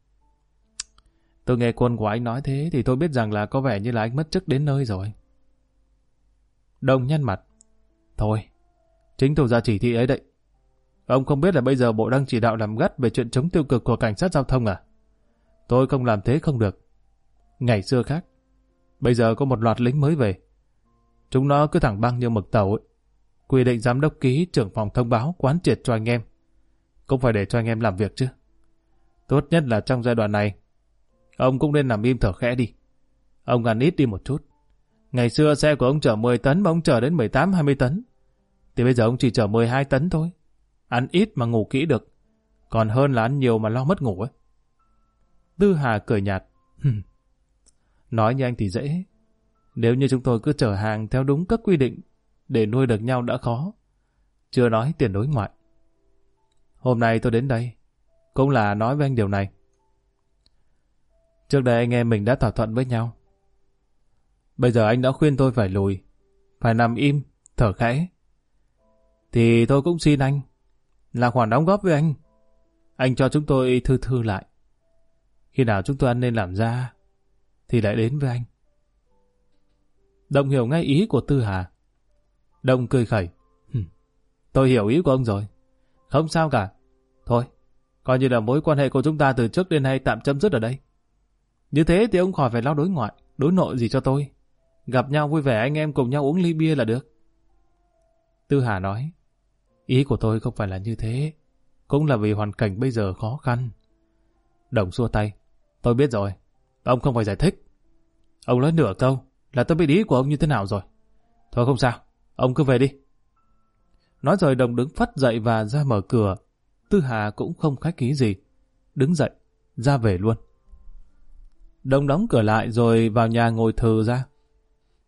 Tôi nghe quân của anh nói thế thì tôi biết rằng là có vẻ như là anh mất chức đến nơi rồi. Đồng nhăn mặt. Thôi, chính tôi ra chỉ thị ấy đấy. Ông không biết là bây giờ bộ đang chỉ đạo làm gắt về chuyện chống tiêu cực của cảnh sát giao thông à? Tôi không làm thế không được. Ngày xưa khác, bây giờ có một loạt lính mới về. Chúng nó cứ thẳng băng như mực tàu ấy. Quy định giám đốc ký trưởng phòng thông báo quán triệt cho anh em. Cũng phải để cho anh em làm việc chứ. Tốt nhất là trong giai đoạn này, ông cũng nên nằm im thở khẽ đi. Ông ăn ít đi một chút. Ngày xưa xe của ông chở 10 tấn mà ông chở đến 18-20 tấn. Thì bây giờ ông chỉ chở 12 tấn thôi. Ăn ít mà ngủ kỹ được. Còn hơn là ăn nhiều mà lo mất ngủ ấy. Tư Hà cười nhạt. Nói như anh thì dễ. Nếu như chúng tôi cứ chở hàng theo đúng các quy định để nuôi được nhau đã khó. Chưa nói tiền đối ngoại. Hôm nay tôi đến đây cũng là nói với anh điều này. Trước đây anh em mình đã thỏa thuận với nhau. Bây giờ anh đã khuyên tôi phải lùi, phải nằm im, thở khẽ. Thì tôi cũng xin anh, là khoản đóng góp với anh. Anh cho chúng tôi thư thư lại. Khi nào chúng tôi ăn nên làm ra, thì lại đến với anh. Đồng hiểu ngay ý của Tư Hà. Đồng cười khẩy. Tôi hiểu ý của ông rồi. Không sao cả. Thôi, coi như là mối quan hệ của chúng ta từ trước đến nay tạm chấm dứt ở đây. Như thế thì ông khỏi phải lo đối ngoại, đối nội gì cho tôi. Gặp nhau vui vẻ anh em cùng nhau uống ly bia là được. Tư Hà nói, ý của tôi không phải là như thế. Cũng là vì hoàn cảnh bây giờ khó khăn. Đồng xua tay, tôi biết rồi. Ông không phải giải thích. Ông nói nửa câu là tôi biết ý của ông như thế nào rồi. Thôi không sao, ông cứ về đi. Nói rồi đồng đứng phát dậy và ra mở cửa. Tư Hà cũng không khách khí gì. Đứng dậy, ra về luôn. Đồng đóng cửa lại rồi vào nhà ngồi thừ ra.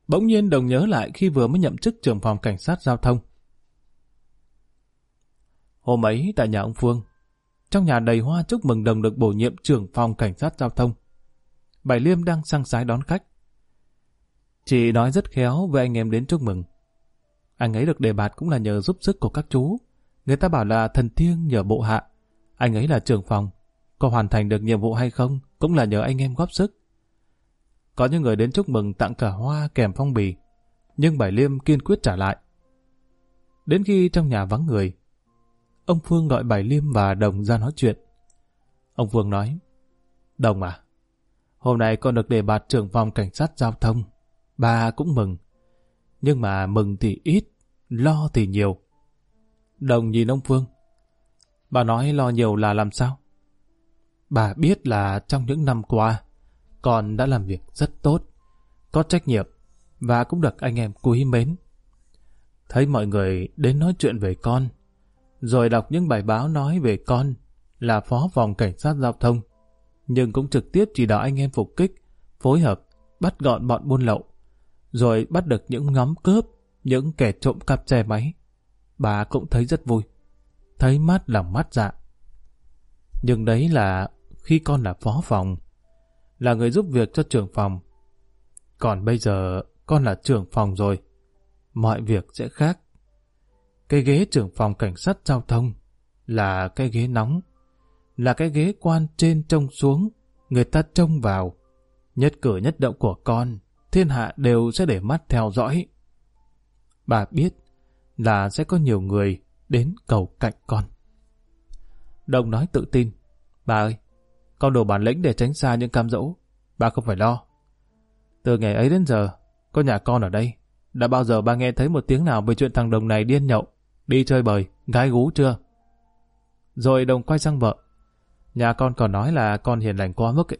Bỗng nhiên đồng nhớ lại khi vừa mới nhậm chức trưởng phòng cảnh sát giao thông. Hôm ấy tại nhà ông Phương, trong nhà đầy hoa chúc mừng đồng được bổ nhiệm trưởng phòng cảnh sát giao thông. Bảy Liêm đang sang sái đón khách. Chị nói rất khéo với anh em đến chúc mừng. Anh ấy được đề bạt cũng là nhờ giúp sức của các chú. Người ta bảo là thần thiêng nhờ bộ hạ. Anh ấy là trưởng phòng. Có hoàn thành được nhiệm vụ hay không cũng là nhờ anh em góp sức. Có những người đến chúc mừng tặng cả hoa kèm phong bì. Nhưng Bảy Liêm kiên quyết trả lại. Đến khi trong nhà vắng người, ông Phương gọi Bảy Liêm và Đồng ra nói chuyện. Ông Phương nói, Đồng à, hôm nay con được đề bạt trưởng phòng cảnh sát giao thông. Bà cũng mừng. Nhưng mà mừng thì ít, lo thì nhiều. Đồng nhìn ông Phương. Bà nói lo nhiều là làm sao? Bà biết là trong những năm qua, con đã làm việc rất tốt, có trách nhiệm và cũng được anh em quý mến. Thấy mọi người đến nói chuyện về con, rồi đọc những bài báo nói về con là phó phòng cảnh sát giao thông, nhưng cũng trực tiếp chỉ đạo anh em phục kích, phối hợp, bắt gọn bọn buôn lậu, rồi bắt được những nhóm cướp, những kẻ trộm cắp xe máy. Bà cũng thấy rất vui, thấy mát lòng mát dạ. Nhưng đấy là khi con là phó phòng, là người giúp việc cho trưởng phòng. Còn bây giờ con là trưởng phòng rồi, mọi việc sẽ khác. Cái ghế trưởng phòng cảnh sát giao thông là cái ghế nóng, là cái ghế quan trên trông xuống, người ta trông vào. Nhất cử nhất động của con, thiên hạ đều sẽ để mắt theo dõi. Bà biết là sẽ có nhiều người đến cầu cạnh con. Đồng nói tự tin, bà ơi, con đủ bản lĩnh để tránh xa những cam dỗ. Bà không phải lo. Từ ngày ấy đến giờ, có nhà con ở đây. Đã bao giờ ba nghe thấy một tiếng nào về chuyện thằng Đồng này điên nhậu, đi chơi bời, gái gú chưa? Rồi Đồng quay sang vợ. Nhà con còn nói là con hiền lành quá mức ấy.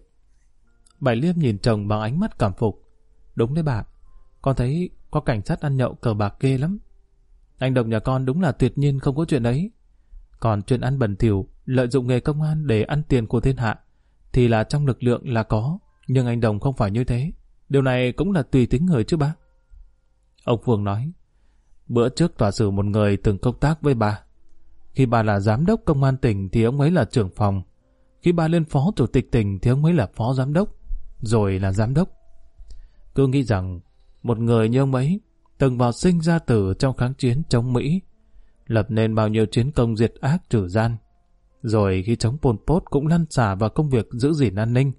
Bảy Liêm nhìn chồng bằng ánh mắt cảm phục. Đúng đấy bà, con thấy có cảnh sát ăn nhậu cờ bạc ghê lắm. Anh Đồng nhà con đúng là tuyệt nhiên không có chuyện ấy. Còn chuyện ăn bẩn thỉu, lợi dụng nghề công an để ăn tiền của thiên hạ, thì là trong lực lượng là có, nhưng anh Đồng không phải như thế. Điều này cũng là tùy tính người chứ bác. Ông Phương nói, bữa trước tòa xử một người từng công tác với bà. Khi bà là giám đốc công an tỉnh thì ông ấy là trưởng phòng. Khi ba lên phó chủ tịch tỉnh thì ông mới là phó giám đốc, rồi là giám đốc. Cứ nghĩ rằng một người như ông ấy từng vào sinh ra tử trong kháng chiến chống Mỹ, lập nên bao nhiêu chiến công diệt ác trừ gian. Rồi khi chống Pol Pot cũng lăn xả vào công việc giữ gìn an ninh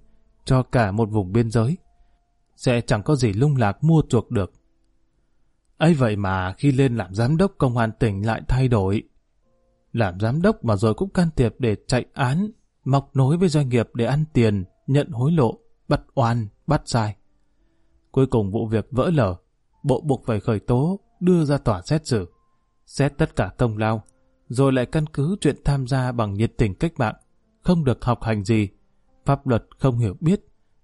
cho cả một vùng biên giới. Sẽ chẳng có gì lung lạc mua chuộc được. ấy vậy mà khi lên làm giám đốc công an tỉnh lại thay đổi. Làm giám đốc mà rồi cũng can thiệp để chạy án, mọc nối với doanh nghiệp để ăn tiền, nhận hối lộ, bắt oan, bắt sai. Cuối cùng vụ việc vỡ lở, bộ buộc phải khởi tố, đưa ra tòa xét xử. Xét tất cả công lao, rồi lại căn cứ chuyện tham gia bằng nhiệt tình cách mạng, không được học hành gì, pháp luật không hiểu biết,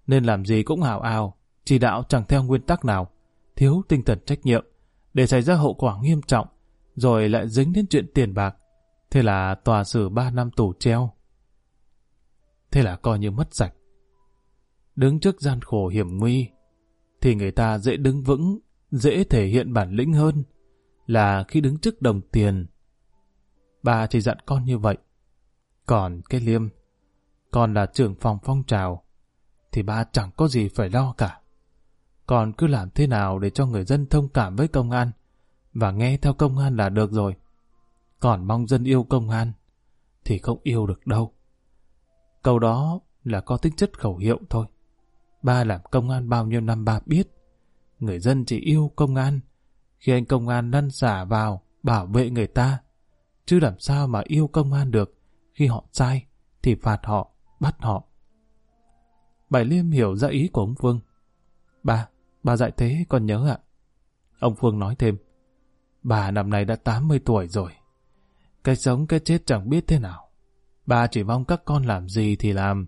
nên làm gì cũng hào ào, chỉ đạo chẳng theo nguyên tắc nào, thiếu tinh thần trách nhiệm, để xảy ra hậu quả nghiêm trọng, rồi lại dính đến chuyện tiền bạc. Thế là tòa xử 3 năm tù treo. Thế là coi như mất sạch. Đứng trước gian khổ hiểm nguy, thì người ta dễ đứng vững, dễ thể hiện bản lĩnh hơn là khi đứng trước đồng tiền. Bà chỉ dặn con như vậy. Còn cái liêm, con là trưởng phòng phong trào, thì ba chẳng có gì phải lo cả. Còn cứ làm thế nào để cho người dân thông cảm với công an, và nghe theo công an là được rồi. Còn mong dân yêu công an, thì không yêu được đâu. Câu đó là có tính chất khẩu hiệu thôi. Ba làm công an bao nhiêu năm ba biết. Người dân chỉ yêu công an. Khi anh công an lăn xả vào, bảo vệ người ta. Chứ làm sao mà yêu công an được. Khi họ sai, thì phạt họ, bắt họ. Bảy Liêm hiểu ra ý của ông Phương. Ba, bà dạy thế con nhớ ạ. Ông Phương nói thêm. Bà năm nay đã 80 tuổi rồi. Cái sống cái chết chẳng biết thế nào ba chỉ mong các con làm gì thì làm,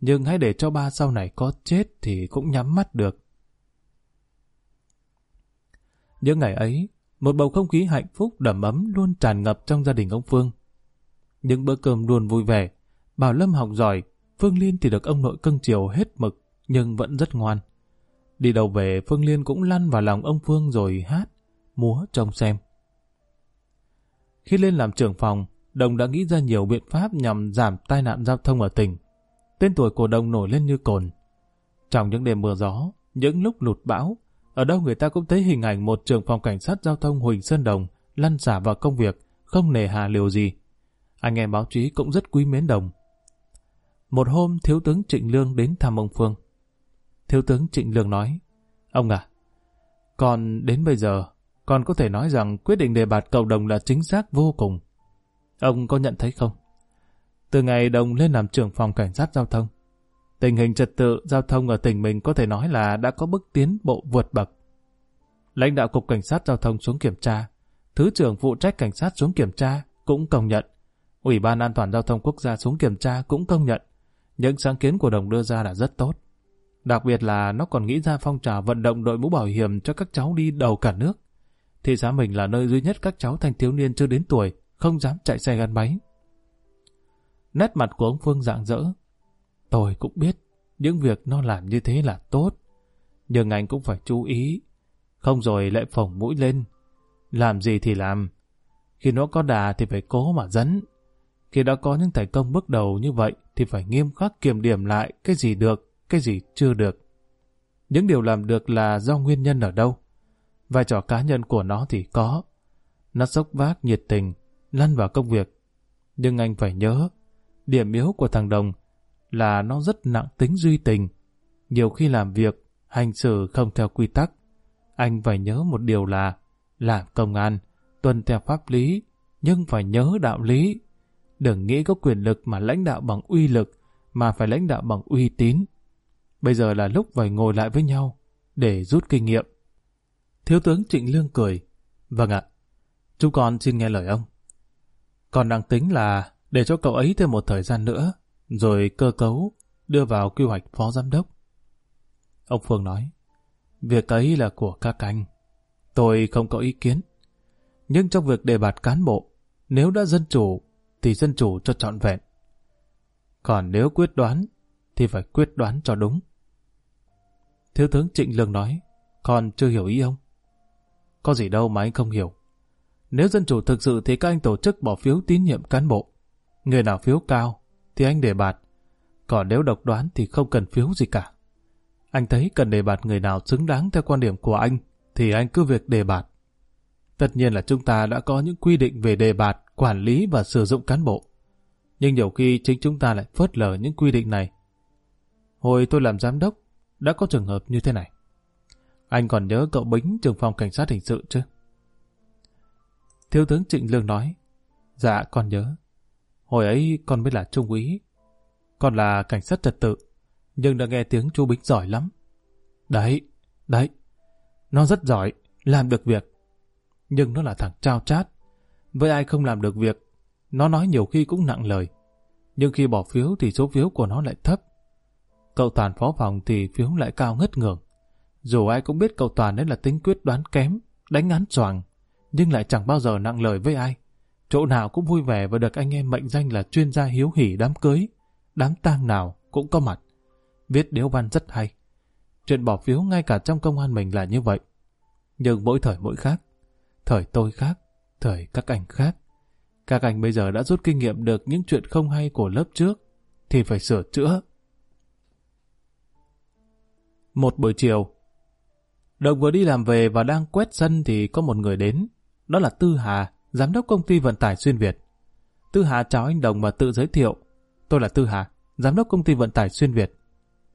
nhưng hãy để cho ba sau này có chết thì cũng nhắm mắt được. Những ngày ấy, một bầu không khí hạnh phúc đầm ấm luôn tràn ngập trong gia đình ông Phương. Những bữa cơm luôn vui vẻ, Bảo Lâm học giỏi, Phương Liên thì được ông nội cưng chiều hết mực, nhưng vẫn rất ngoan. Đi đầu về, Phương Liên cũng lăn vào lòng ông Phương rồi hát, múa trông xem. Khi lên làm trưởng phòng, Đồng đã nghĩ ra nhiều biện pháp nhằm giảm tai nạn giao thông ở tỉnh. Tên tuổi của Đồng nổi lên như cồn. Trong những đêm mưa gió, những lúc lụt bão, ở đâu người ta cũng thấy hình ảnh một trưởng phòng cảnh sát giao thông Huỳnh Sơn Đồng lăn xả vào công việc, không nề hà liều gì. Anh em báo chí cũng rất quý mến Đồng. Một hôm, Thiếu tướng Trịnh Lương đến thăm ông Phương. Thiếu tướng Trịnh Lương nói, Ông à, còn đến bây giờ, còn có thể nói rằng quyết định đề bạt cậu Đồng là chính xác vô cùng. Ông có nhận thấy không? Từ ngày Đồng lên làm trưởng phòng cảnh sát giao thông, tình hình trật tự giao thông ở tỉnh mình có thể nói là đã có bước tiến bộ vượt bậc. Lãnh đạo Cục Cảnh sát Giao thông xuống kiểm tra, Thứ trưởng phụ trách cảnh sát xuống kiểm tra cũng công nhận, Ủy ban An toàn Giao thông Quốc gia xuống kiểm tra cũng công nhận. Những sáng kiến của Đồng đưa ra là rất tốt. Đặc biệt là nó còn nghĩ ra phong trào vận động đội mũ bảo hiểm cho các cháu đi đầu cả nước. Thị xã mình là nơi duy nhất các cháu thanh thiếu niên chưa đến tuổi không dám chạy xe gắn máy. Nét mặt của ông Phương dạng dỡ. Tôi cũng biết những việc nó làm như thế là tốt, nhưng anh cũng phải chú ý, không rồi lại phồng mũi lên. Làm gì thì làm, khi nó có đà thì phải cố mà dẫn. Khi đã có những thành công bước đầu như vậy thì phải nghiêm khắc kiểm điểm lại cái gì được, cái gì chưa được. Những điều làm được là do nguyên nhân ở đâu. Vai trò cá nhân của nó thì có. Nó sốc vác nhiệt tình, lăn vào công việc. Nhưng anh phải nhớ, điểm yếu của thằng Đồng là nó rất nặng tính duy tình. Nhiều khi làm việc, hành xử không theo quy tắc. Anh phải nhớ một điều là làm công an, tuân theo pháp lý, nhưng phải nhớ đạo lý. Đừng nghĩ có quyền lực mà lãnh đạo bằng uy lực, mà phải lãnh đạo bằng uy tín. Bây giờ là lúc phải ngồi lại với nhau, để rút kinh nghiệm. Thiếu tướng Trịnh Lương cười. Vâng ạ, chúng con xin nghe lời ông. Còn đang tính là để cho cậu ấy thêm một thời gian nữa, rồi cơ cấu, đưa vào quy hoạch phó giám đốc. Ông Phương nói, việc ấy là của các anh. Tôi không có ý kiến. Nhưng trong việc đề bạt cán bộ, nếu đã dân chủ, thì dân chủ cho trọn vẹn. Còn nếu quyết đoán, thì phải quyết đoán cho đúng. Thiếu tướng Trịnh Lương nói, con chưa hiểu ý ông. Có gì đâu mà anh không hiểu. Nếu dân chủ thực sự thì các anh tổ chức bỏ phiếu tín nhiệm cán bộ. Người nào phiếu cao thì anh đề bạt. Còn nếu độc đoán thì không cần phiếu gì cả. Anh thấy cần đề bạt người nào xứng đáng theo quan điểm của anh, thì anh cứ việc đề bạt. Tất nhiên là chúng ta đã có những quy định về đề bạt, quản lý và sử dụng cán bộ. Nhưng nhiều khi chính chúng ta lại phớt lờ những quy định này. Hồi tôi làm giám đốc, đã có trường hợp như thế này. Anh còn nhớ cậu Bính trường phòng cảnh sát hình sự chứ? Thiếu tướng Trịnh Lương nói, Dạ, con nhớ. Hồi ấy con mới là trung úy. Con là cảnh sát trật tự, nhưng đã nghe tiếng chú Bích giỏi lắm. Đấy, đấy, nó rất giỏi, làm được việc. Nhưng nó là thằng trao chát. Với ai không làm được việc, nó nói nhiều khi cũng nặng lời. Nhưng khi bỏ phiếu thì số phiếu của nó lại thấp. Cậu Toàn phó phòng thì phiếu lại cao ngất ngường. Dù ai cũng biết cậu Toàn ấy là tính quyết đoán kém, đánh án choàng, nhưng lại chẳng bao giờ nặng lời với ai. Chỗ nào cũng vui vẻ và được anh em mệnh danh là chuyên gia hiếu hỉ đám cưới. Đám tang nào cũng có mặt. Viết điếu văn rất hay. Chuyện bỏ phiếu ngay cả trong công an mình là như vậy. Nhưng mỗi thời mỗi khác. Thời tôi khác, thời các anh khác. Các anh bây giờ đã rút kinh nghiệm được những chuyện không hay của lớp trước, thì phải sửa chữa. Một buổi chiều, Đồng vừa đi làm về và đang quét sân thì có một người đến. Đó là Tư Hà, giám đốc công ty vận tải xuyên Việt. Tư Hà chào anh Đồng và tự giới thiệu. Tôi là Tư Hà, giám đốc công ty vận tải xuyên Việt.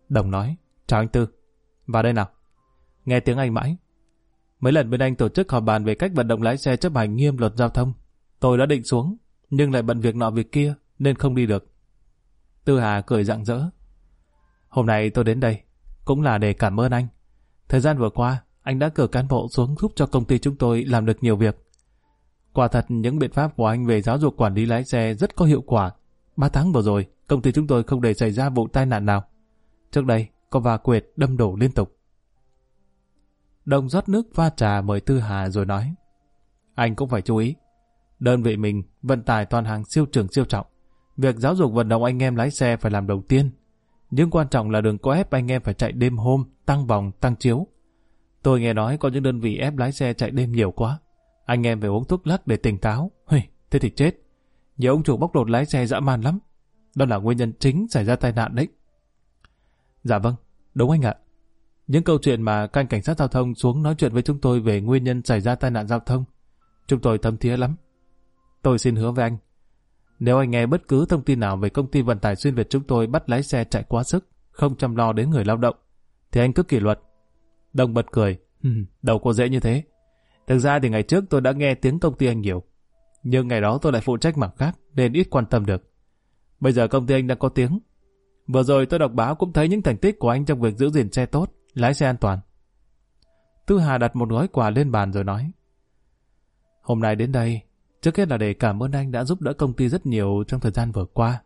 Đồng nói, chào anh Tư. Vào đây nào. Nghe tiếng anh mãi. Mấy lần bên anh tổ chức họp bàn về cách vận động lái xe chấp hành nghiêm luật giao thông. Tôi đã định xuống, nhưng lại bận việc nọ việc kia, nên không đi được. Tư Hà cười rạng rỡ. Hôm nay tôi đến đây, cũng là để cảm ơn anh. Thời gian vừa qua, anh đã cử cán bộ xuống giúp cho công ty chúng tôi làm được nhiều việc. Quả thật những biện pháp của anh về giáo dục quản lý lái xe rất có hiệu quả. Ba tháng vừa rồi, công ty chúng tôi không để xảy ra vụ tai nạn nào. Trước đây, có va quệt đâm đổ liên tục. Đồng rót nước pha trà mời Tư Hà rồi nói. Anh cũng phải chú ý. Đơn vị mình vận tải toàn hàng siêu trường siêu trọng. Việc giáo dục vận động anh em lái xe phải làm đầu tiên. Nhưng quan trọng là đừng có ép anh em phải chạy đêm hôm, tăng vòng, tăng chiếu. Tôi nghe nói có những đơn vị ép lái xe chạy đêm nhiều quá. Anh em phải uống thuốc lắc để tỉnh táo. Hây, thế thì chết. Nhiều ông chủ bóc lột lái xe dã man lắm. Đó là nguyên nhân chính xảy ra tai nạn đấy. Dạ vâng, đúng anh ạ. Những câu chuyện mà canh cảnh sát giao thông xuống nói chuyện với chúng tôi về nguyên nhân xảy ra tai nạn giao thông, chúng tôi thấm thía lắm. Tôi xin hứa với anh, nếu anh nghe bất cứ thông tin nào về công ty vận tải xuyên Việt chúng tôi bắt lái xe chạy quá sức, không chăm lo đến người lao động, thì anh cứ kỷ luật. Đồng bật cười, đâu có dễ như thế. Thực ra thì ngày trước tôi đã nghe tiếng công ty anh nhiều, nhưng ngày đó tôi lại phụ trách mảng khác nên ít quan tâm được. Bây giờ công ty anh đang có tiếng. Vừa rồi tôi đọc báo cũng thấy những thành tích của anh trong việc giữ gìn xe tốt, lái xe an toàn. Tư Hà đặt một gói quà lên bàn rồi nói. Hôm nay đến đây, trước hết là để cảm ơn anh đã giúp đỡ công ty rất nhiều trong thời gian vừa qua.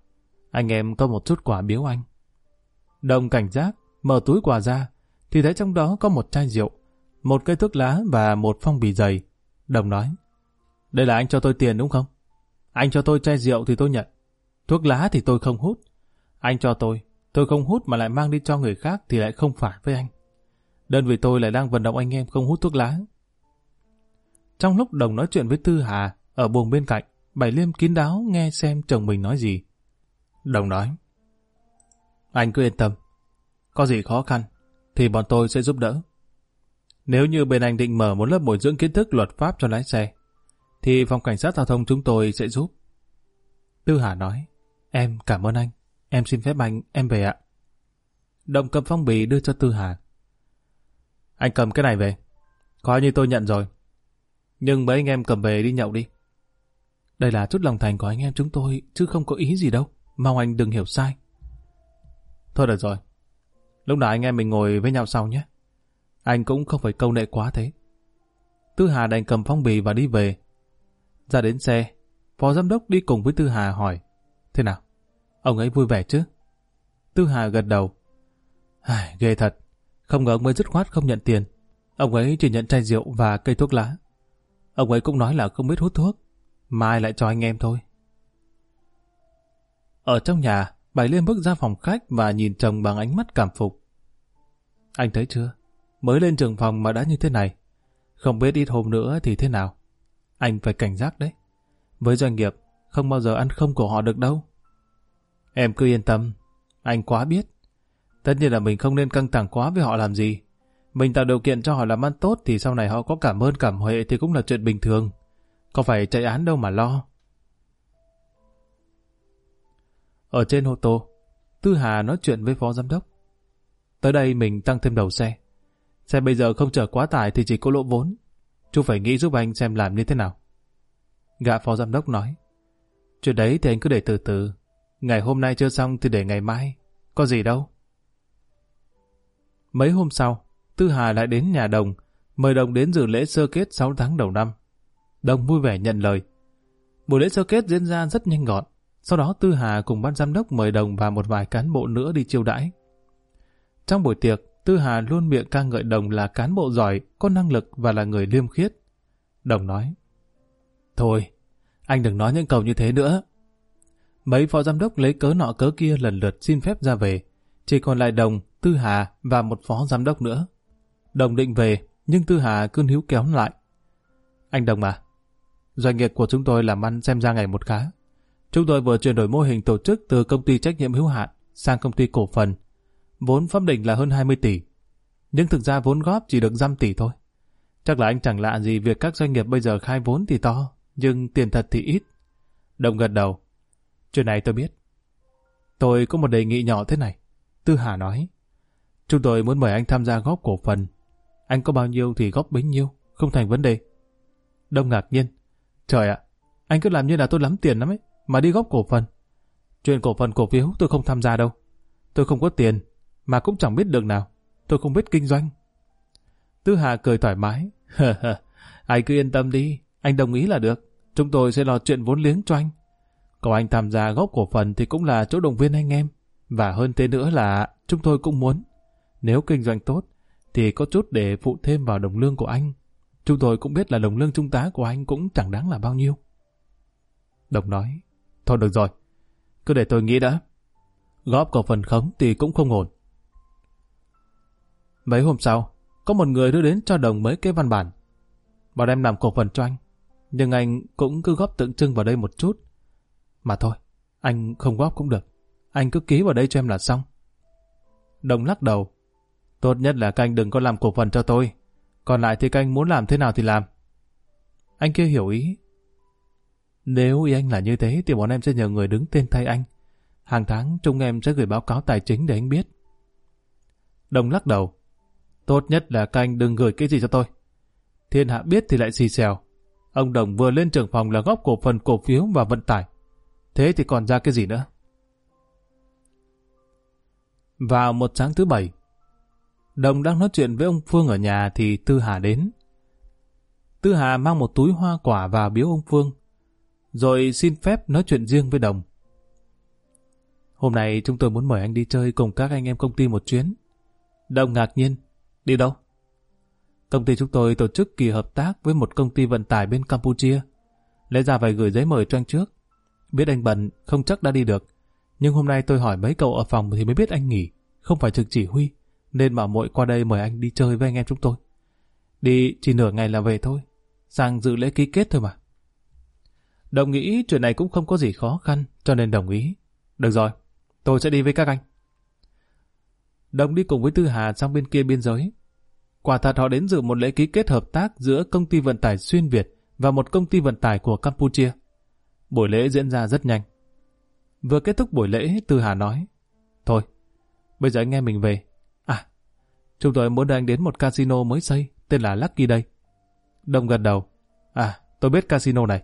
Anh em có một chút quà biếu anh. Đồng cảnh giác, mở túi quà ra, thì thấy trong đó có một chai rượu, một cây thuốc lá và một phong bì dày. Đồng nói, đây là anh cho tôi tiền đúng không? Anh cho tôi chai rượu thì tôi nhận. Thuốc lá thì tôi không hút. Anh cho tôi, tôi không hút mà lại mang đi cho người khác thì lại không phải với anh. Đơn vị tôi lại đang vận động anh em không hút thuốc lá. Trong lúc Đồng nói chuyện với Tư Hà, ở buồng bên cạnh, Bảy Liêm kín đáo nghe xem chồng mình nói gì. Đồng nói, anh cứ yên tâm, có gì khó khăn, thì bọn tôi sẽ giúp đỡ. Nếu như bên anh định mở một lớp bồi dưỡng kiến thức luật pháp cho lái xe, thì phòng cảnh sát giao thông chúng tôi sẽ giúp. Tư Hà nói, em cảm ơn anh, em xin phép anh, em về ạ. Đồng cầm phong bì đưa cho Tư Hà. Anh cầm cái này về, coi như tôi nhận rồi. Nhưng mấy anh em cầm về đi nhậu đi. Đây là chút lòng thành của anh em chúng tôi, chứ không có ý gì đâu. Mong anh đừng hiểu sai. Thôi được rồi, Lúc nào anh em mình ngồi với nhau sau nhé. Anh cũng không phải câu nệ quá thế. Tư Hà đành cầm phong bì và đi về. Ra đến xe, phó giám đốc đi cùng với Tư Hà hỏi. Thế nào? Ông ấy vui vẻ chứ? Tư Hà gật đầu. Ai, ghê thật. Không ngờ ông ấy dứt khoát không nhận tiền. Ông ấy chỉ nhận chai rượu và cây thuốc lá. Ông ấy cũng nói là không biết hút thuốc. Mai lại cho anh em thôi. Ở trong nhà, Bảy Liêm bước ra phòng khách và nhìn chồng bằng ánh mắt cảm phục. Anh thấy chưa? Mới lên trường phòng mà đã như thế này. Không biết ít hôm nữa thì thế nào. Anh phải cảnh giác đấy. Với doanh nghiệp, không bao giờ ăn không của họ được đâu. Em cứ yên tâm. Anh quá biết. Tất nhiên là mình không nên căng thẳng quá với họ làm gì. Mình tạo điều kiện cho họ làm ăn tốt thì sau này họ có cảm ơn cảm huệ thì cũng là chuyện bình thường. Có phải chạy án đâu mà lo. Ở trên ô tô, Tư Hà nói chuyện với phó giám đốc. Tới đây mình tăng thêm đầu xe. Xe bây giờ không chở quá tải thì chỉ có lỗ vốn. Chú phải nghĩ giúp anh xem làm như thế nào. Gã phó giám đốc nói. Chuyện đấy thì anh cứ để từ từ. Ngày hôm nay chưa xong thì để ngày mai. Có gì đâu. Mấy hôm sau, Tư Hà lại đến nhà Đồng, mời Đồng đến dự lễ sơ kết 6 tháng đầu năm. Đồng vui vẻ nhận lời. Buổi lễ sơ kết diễn ra rất nhanh gọn. Sau đó Tư Hà cùng ban giám đốc mời Đồng và một vài cán bộ nữa đi chiêu đãi. Trong buổi tiệc, Tư Hà luôn miệng ca ngợi Đồng là cán bộ giỏi, có năng lực và là người liêm khiết. Đồng nói, Thôi, anh đừng nói những câu như thế nữa. Mấy phó giám đốc lấy cớ nọ cớ kia lần lượt xin phép ra về. Chỉ còn lại Đồng, Tư Hà và một phó giám đốc nữa. Đồng định về, nhưng Tư Hà cứ níu kéo lại. Anh Đồng à, doanh nghiệp của chúng tôi làm ăn xem ra ngày một khá. Chúng tôi vừa chuyển đổi mô hình tổ chức từ công ty trách nhiệm hữu hạn sang công ty cổ phần. Vốn pháp định là hơn 20 tỷ. Nhưng thực ra vốn góp chỉ được dăm tỷ thôi. Chắc là anh chẳng lạ gì việc các doanh nghiệp bây giờ khai vốn thì to, nhưng tiền thật thì ít. Đồng gật đầu. Chuyện này tôi biết. Tôi có một đề nghị nhỏ thế này. Tư Hà nói. Chúng tôi muốn mời anh tham gia góp cổ phần. Anh có bao nhiêu thì góp bấy nhiêu, không thành vấn đề. Đông ngạc nhiên. Trời ạ, anh cứ làm như là tôi lắm tiền lắm ấy, mà đi góp cổ phần. Chuyện cổ phần cổ phiếu tôi không tham gia đâu. Tôi không có tiền, mà cũng chẳng biết đường nào. Tôi không biết kinh doanh. Tư Hà cười thoải mái. anh cứ yên tâm đi, anh đồng ý là được. Chúng tôi sẽ lo chuyện vốn liếng cho anh. Còn anh tham gia góp cổ phần thì cũng là chỗ động viên anh em. Và hơn thế nữa là chúng tôi cũng muốn. Nếu kinh doanh tốt, thì có chút để phụ thêm vào đồng lương của anh. Chúng tôi cũng biết là đồng lương trung tá của anh cũng chẳng đáng là bao nhiêu. Đồng nói, thôi được rồi, cứ để tôi nghĩ đã. Góp cổ phần khống thì cũng không ổn. Mấy hôm sau, có một người đưa đến cho đồng mấy cái văn bản. Bảo đem làm cổ phần cho anh. Nhưng anh cũng cứ góp tượng trưng vào đây một chút. Mà thôi, anh không góp cũng được. Anh cứ ký vào đây cho em là xong. Đồng lắc đầu. Tốt nhất là canh đừng có làm cổ phần cho tôi. Còn lại thì canh muốn làm thế nào thì làm. Anh kia hiểu ý. Nếu ý anh là như thế thì bọn em sẽ nhờ người đứng tên thay anh. Hàng tháng chúng em sẽ gửi báo cáo tài chính để anh biết. Đồng lắc đầu. Tốt nhất là canh đừng gửi cái gì cho tôi. Thiên hạ biết thì lại xì xèo. Ông Đồng vừa lên trưởng phòng là góp cổ phần cổ phiếu và vận tải. Thế thì còn ra cái gì nữa? Vào một sáng thứ bảy, Đồng đang nói chuyện với ông Phương ở nhà thì Tư Hà đến. Tư Hà mang một túi hoa quả vào biếu ông Phương, rồi xin phép nói chuyện riêng với Đồng. Hôm nay chúng tôi muốn mời anh đi chơi cùng các anh em công ty một chuyến. Đồng ngạc nhiên. Đi đâu? Công ty chúng tôi tổ chức kỳ hợp tác với một công ty vận tải bên Campuchia. Lẽ ra phải gửi giấy mời cho anh trước. Biết anh bận, không chắc đã đi được. Nhưng hôm nay tôi hỏi mấy cậu ở phòng thì mới biết anh nghỉ, không phải trực chỉ huy, nên bảo muội qua đây mời anh đi chơi với anh em chúng tôi. Đi chỉ nửa ngày là về thôi, sang dự lễ ký kết thôi mà. Đồng nghĩ chuyện này cũng không có gì khó khăn, cho nên đồng ý. Được rồi, tôi sẽ đi với các anh. Đồng đi cùng với Tư Hà sang bên kia biên giới. Quả thật họ đến dự một lễ ký kết hợp tác giữa công ty vận tải xuyên Việt và một công ty vận tải của Campuchia. Buổi lễ diễn ra rất nhanh. Vừa kết thúc buổi lễ, Tư Hà nói, Thôi, bây giờ anh em mình về. À, chúng tôi muốn đưa anh đến một casino mới xây, tên là Lucky đây. Đồng gật đầu. À, tôi biết casino này.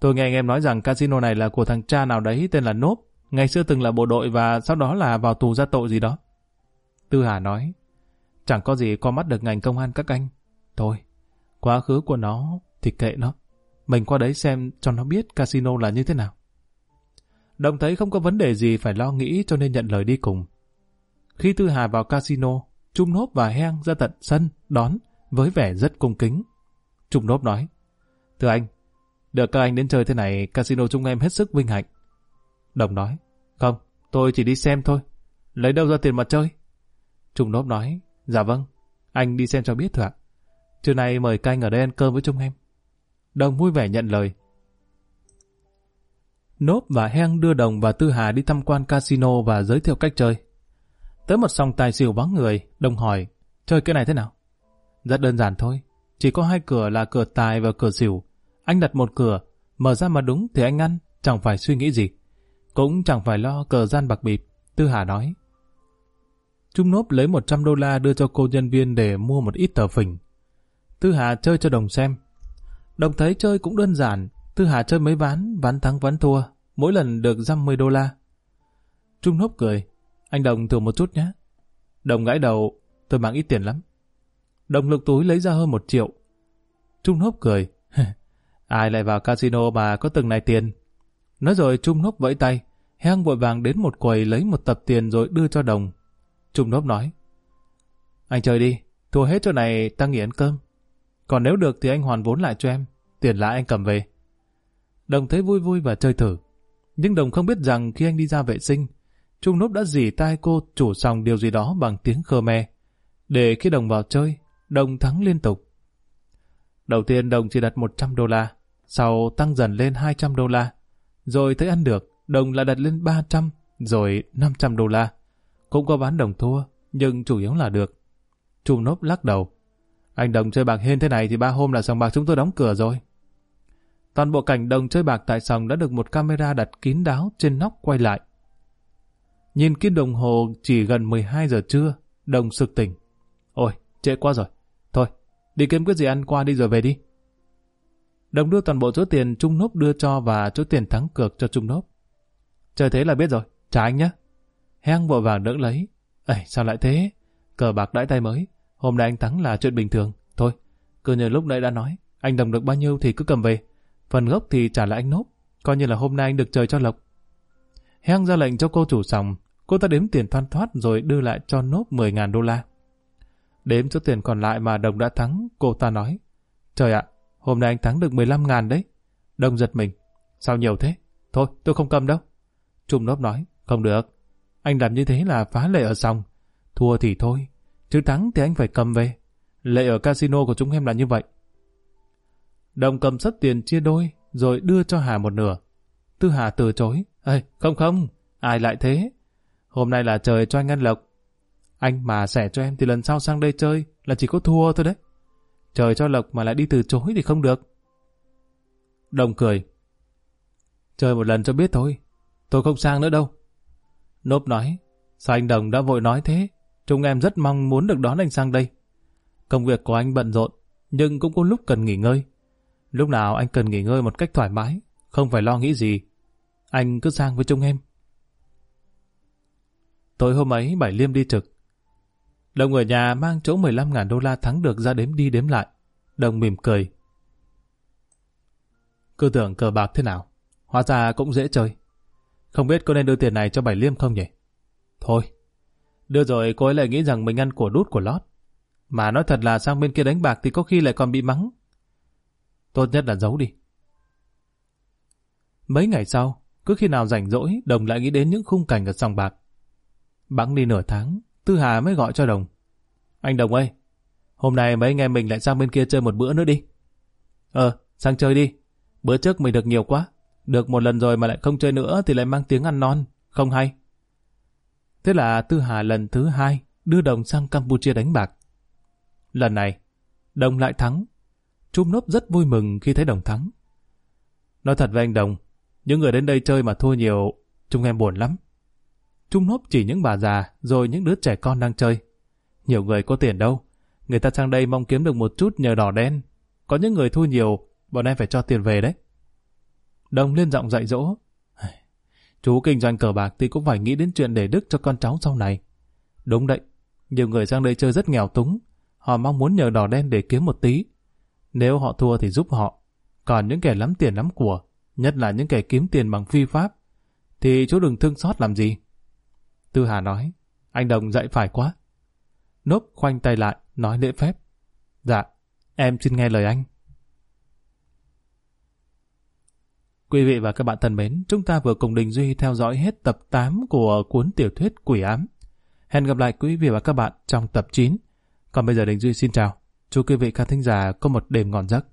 Tôi nghe anh em nói rằng casino này là của thằng cha nào đấy tên là Nốp, ngày xưa từng là bộ đội và sau đó là vào tù ra tội gì đó. Tư Hà nói, chẳng có gì có mắt được ngành công an các anh. Thôi, quá khứ của nó thì kệ nó. Mình qua đấy xem cho nó biết casino là như thế nào. Đồng thấy không có vấn đề gì phải lo nghĩ cho nên nhận lời đi cùng. Khi Tư Hà vào casino, Trung Nốp và Heng ra tận sân đón với vẻ rất cung kính. Trung Nốp nói, Thưa anh, được các anh đến chơi thế này, casino chúng em hết sức vinh hạnh. Đồng nói, không, tôi chỉ đi xem thôi. Lấy đâu ra tiền mà chơi? Trung Nốp nói, dạ vâng, anh đi xem cho biết thôi ạ. Trưa nay mời canh ở đây ăn cơm với chúng em. Đồng vui vẻ nhận lời. Nốp và Heng đưa Đồng và Tư Hà đi tham quan casino và giới thiệu cách chơi. Tới một sòng tài xỉu vắng người, Đồng hỏi, chơi cái này thế nào? Rất đơn giản thôi, chỉ có hai cửa là cửa tài và cửa xỉu. Anh đặt một cửa, mở ra mà đúng thì anh ăn, chẳng phải suy nghĩ gì. Cũng chẳng phải lo cờ gian bạc bịp, Tư Hà nói. Trung nốp lấy 100 đô la đưa cho cô nhân viên để mua một ít tờ phình. Tư Hà chơi cho Đồng xem. Đồng thấy chơi cũng đơn giản, Tư Hà chơi mấy ván, ván thắng ván thua, mỗi lần được 50 đô la. Trung nốp cười, anh Đồng thử một chút nhé. Đồng gãi đầu, tôi mang ít tiền lắm. Đồng lục túi lấy ra hơn một triệu. Trung nốp cười, ai lại vào casino mà có từng này tiền. Nói rồi Trung Nốc vẫy tay, Heng vội vàng đến một quầy lấy một tập tiền rồi đưa cho Đồng. Trung Nốc nói, anh chơi đi, thua hết chỗ này ta nghỉ ăn cơm. Còn nếu được thì anh hoàn vốn lại cho em, tiền lãi anh cầm về. Đồng thấy vui vui và chơi thử. Nhưng Đồng không biết rằng khi anh đi ra vệ sinh, Trung Núp đã dì tai cô chủ xong điều gì đó bằng tiếng Khmer. Để khi Đồng vào chơi, Đồng thắng liên tục. Đầu tiên Đồng chỉ đặt 100 đô la, sau tăng dần lên 200 đô la. Rồi thấy ăn được, Đồng là đặt lên 300, rồi 500 đô la. Cũng có bán Đồng thua, nhưng chủ yếu là được. Trung nốt lắc đầu. Anh Đồng chơi bạc hên thế này thì ba hôm là sòng bạc chúng tôi đóng cửa rồi. Toàn bộ cảnh Đồng chơi bạc tại sòng đã được một camera đặt kín đáo trên nóc quay lại. Nhìn kim đồng hồ chỉ gần 12 giờ trưa, Đồng sực tỉnh. Ôi, trễ quá rồi. Thôi, đi kiếm cái gì ăn qua đi rồi về đi. Đồng đưa toàn bộ số tiền Trung Nốp đưa cho và số tiền thắng cược cho Trung Nốp. Trời thế là biết rồi, trả anh nhé. Heng vội vàng đỡ lấy. Ây, sao lại thế? Cờ bạc đãi tay mới. Hôm nay anh thắng là chuyện bình thường. Thôi, cứ như lúc nãy đã nói, anh đồng được bao nhiêu thì cứ cầm về. Phần gốc thì trả lại anh nốt. Coi như là hôm nay anh được trời cho lộc. Heng ra lệnh cho cô chủ sòng. Cô ta đếm tiền thoăn thoát rồi đưa lại cho nốt 10.000 đô la. Đếm số tiền còn lại mà đồng đã thắng, cô ta nói. Trời ạ, hôm nay anh thắng được 15.000 đấy. Đồng giật mình. Sao nhiều thế? Thôi, tôi không cầm đâu. Trung nốt nói, không được. Anh làm như thế là phá lệ ở sòng. Thua thì thôi, chứ thắng thì anh phải cầm về. Lệ ở casino của chúng em là như vậy. Đồng cầm sất tiền chia đôi, rồi đưa cho Hà một nửa. Tư Hà từ chối. Ê, không không, ai lại thế? Hôm nay là trời cho anh ăn lộc. Anh mà sẻ cho em thì lần sau sang đây chơi là chỉ có thua thôi đấy. Trời cho lộc mà lại đi từ chối thì không được. Đồng cười. Chơi một lần cho biết thôi. Tôi không sang nữa đâu. Nốp nói. Sao anh Đồng đã vội nói thế? Chúng em rất mong muốn được đón anh sang đây. Công việc của anh bận rộn, nhưng cũng có lúc cần nghỉ ngơi. Lúc nào anh cần nghỉ ngơi một cách thoải mái, không phải lo nghĩ gì. Anh cứ sang với chúng em. Tối hôm ấy Bảy Liêm đi trực. Đồng ở nhà mang chỗ 15.000 đô la thắng được ra đếm đi đếm lại. Đồng mỉm cười. Cứ tưởng cờ bạc thế nào, hóa ra cũng dễ chơi. Không biết có nên đưa tiền này cho Bảy Liêm không nhỉ? Thôi, đưa rồi cô ấy lại nghĩ rằng mình ăn của đút của lót. Mà nói thật là sang bên kia đánh bạc thì có khi lại còn bị mắng. Tốt nhất là giấu đi. Mấy ngày sau, cứ khi nào rảnh rỗi, Đồng lại nghĩ đến những khung cảnh ở sòng bạc. Bẵng đi nửa tháng, Tư Hà mới gọi cho Đồng. Anh Đồng ơi, hôm nay mấy anh em mình lại sang bên kia chơi một bữa nữa đi. Ờ, sang chơi đi. Bữa trước mình được nhiều quá. Được một lần rồi mà lại không chơi nữa thì lại mang tiếng ăn non, không hay. Thế là Tư Hà lần thứ hai đưa Đồng sang Campuchia đánh bạc. Lần này, Đồng lại thắng. Trung Nốt rất vui mừng khi thấy Đồng thắng. Nói thật với anh Đồng, những người đến đây chơi mà thua nhiều, chúng em buồn lắm. Trung Nốp chỉ những bà già, rồi những đứa trẻ con đang chơi. Nhiều người có tiền đâu. Người ta sang đây mong kiếm được một chút nhờ đỏ đen. Có những người thua nhiều, bọn em phải cho tiền về đấy. Đồng lên giọng dạy dỗ. Chú kinh doanh cờ bạc thì cũng phải nghĩ đến chuyện để đức cho con cháu sau này. Đúng đấy, nhiều người sang đây chơi rất nghèo túng. Họ mong muốn nhờ đỏ đen để kiếm một tí. Nếu họ thua thì giúp họ. Còn những kẻ lắm tiền lắm của, nhất là những kẻ kiếm tiền bằng phi pháp, thì chú đừng thương xót làm gì. Tư Hà nói, anh Đồng dạy phải quá. Nốp khoanh tay lại, nói lễ phép. Dạ, em xin nghe lời anh. Quý vị và các bạn thân mến, chúng ta vừa cùng Đình Duy theo dõi hết tập 8 của cuốn tiểu thuyết Quỷ Ám. Hẹn gặp lại quý vị và các bạn trong tập 9. Còn bây giờ Đình Duy xin chào. Chúc quý vị khán thính giả có một đêm ngon giấc.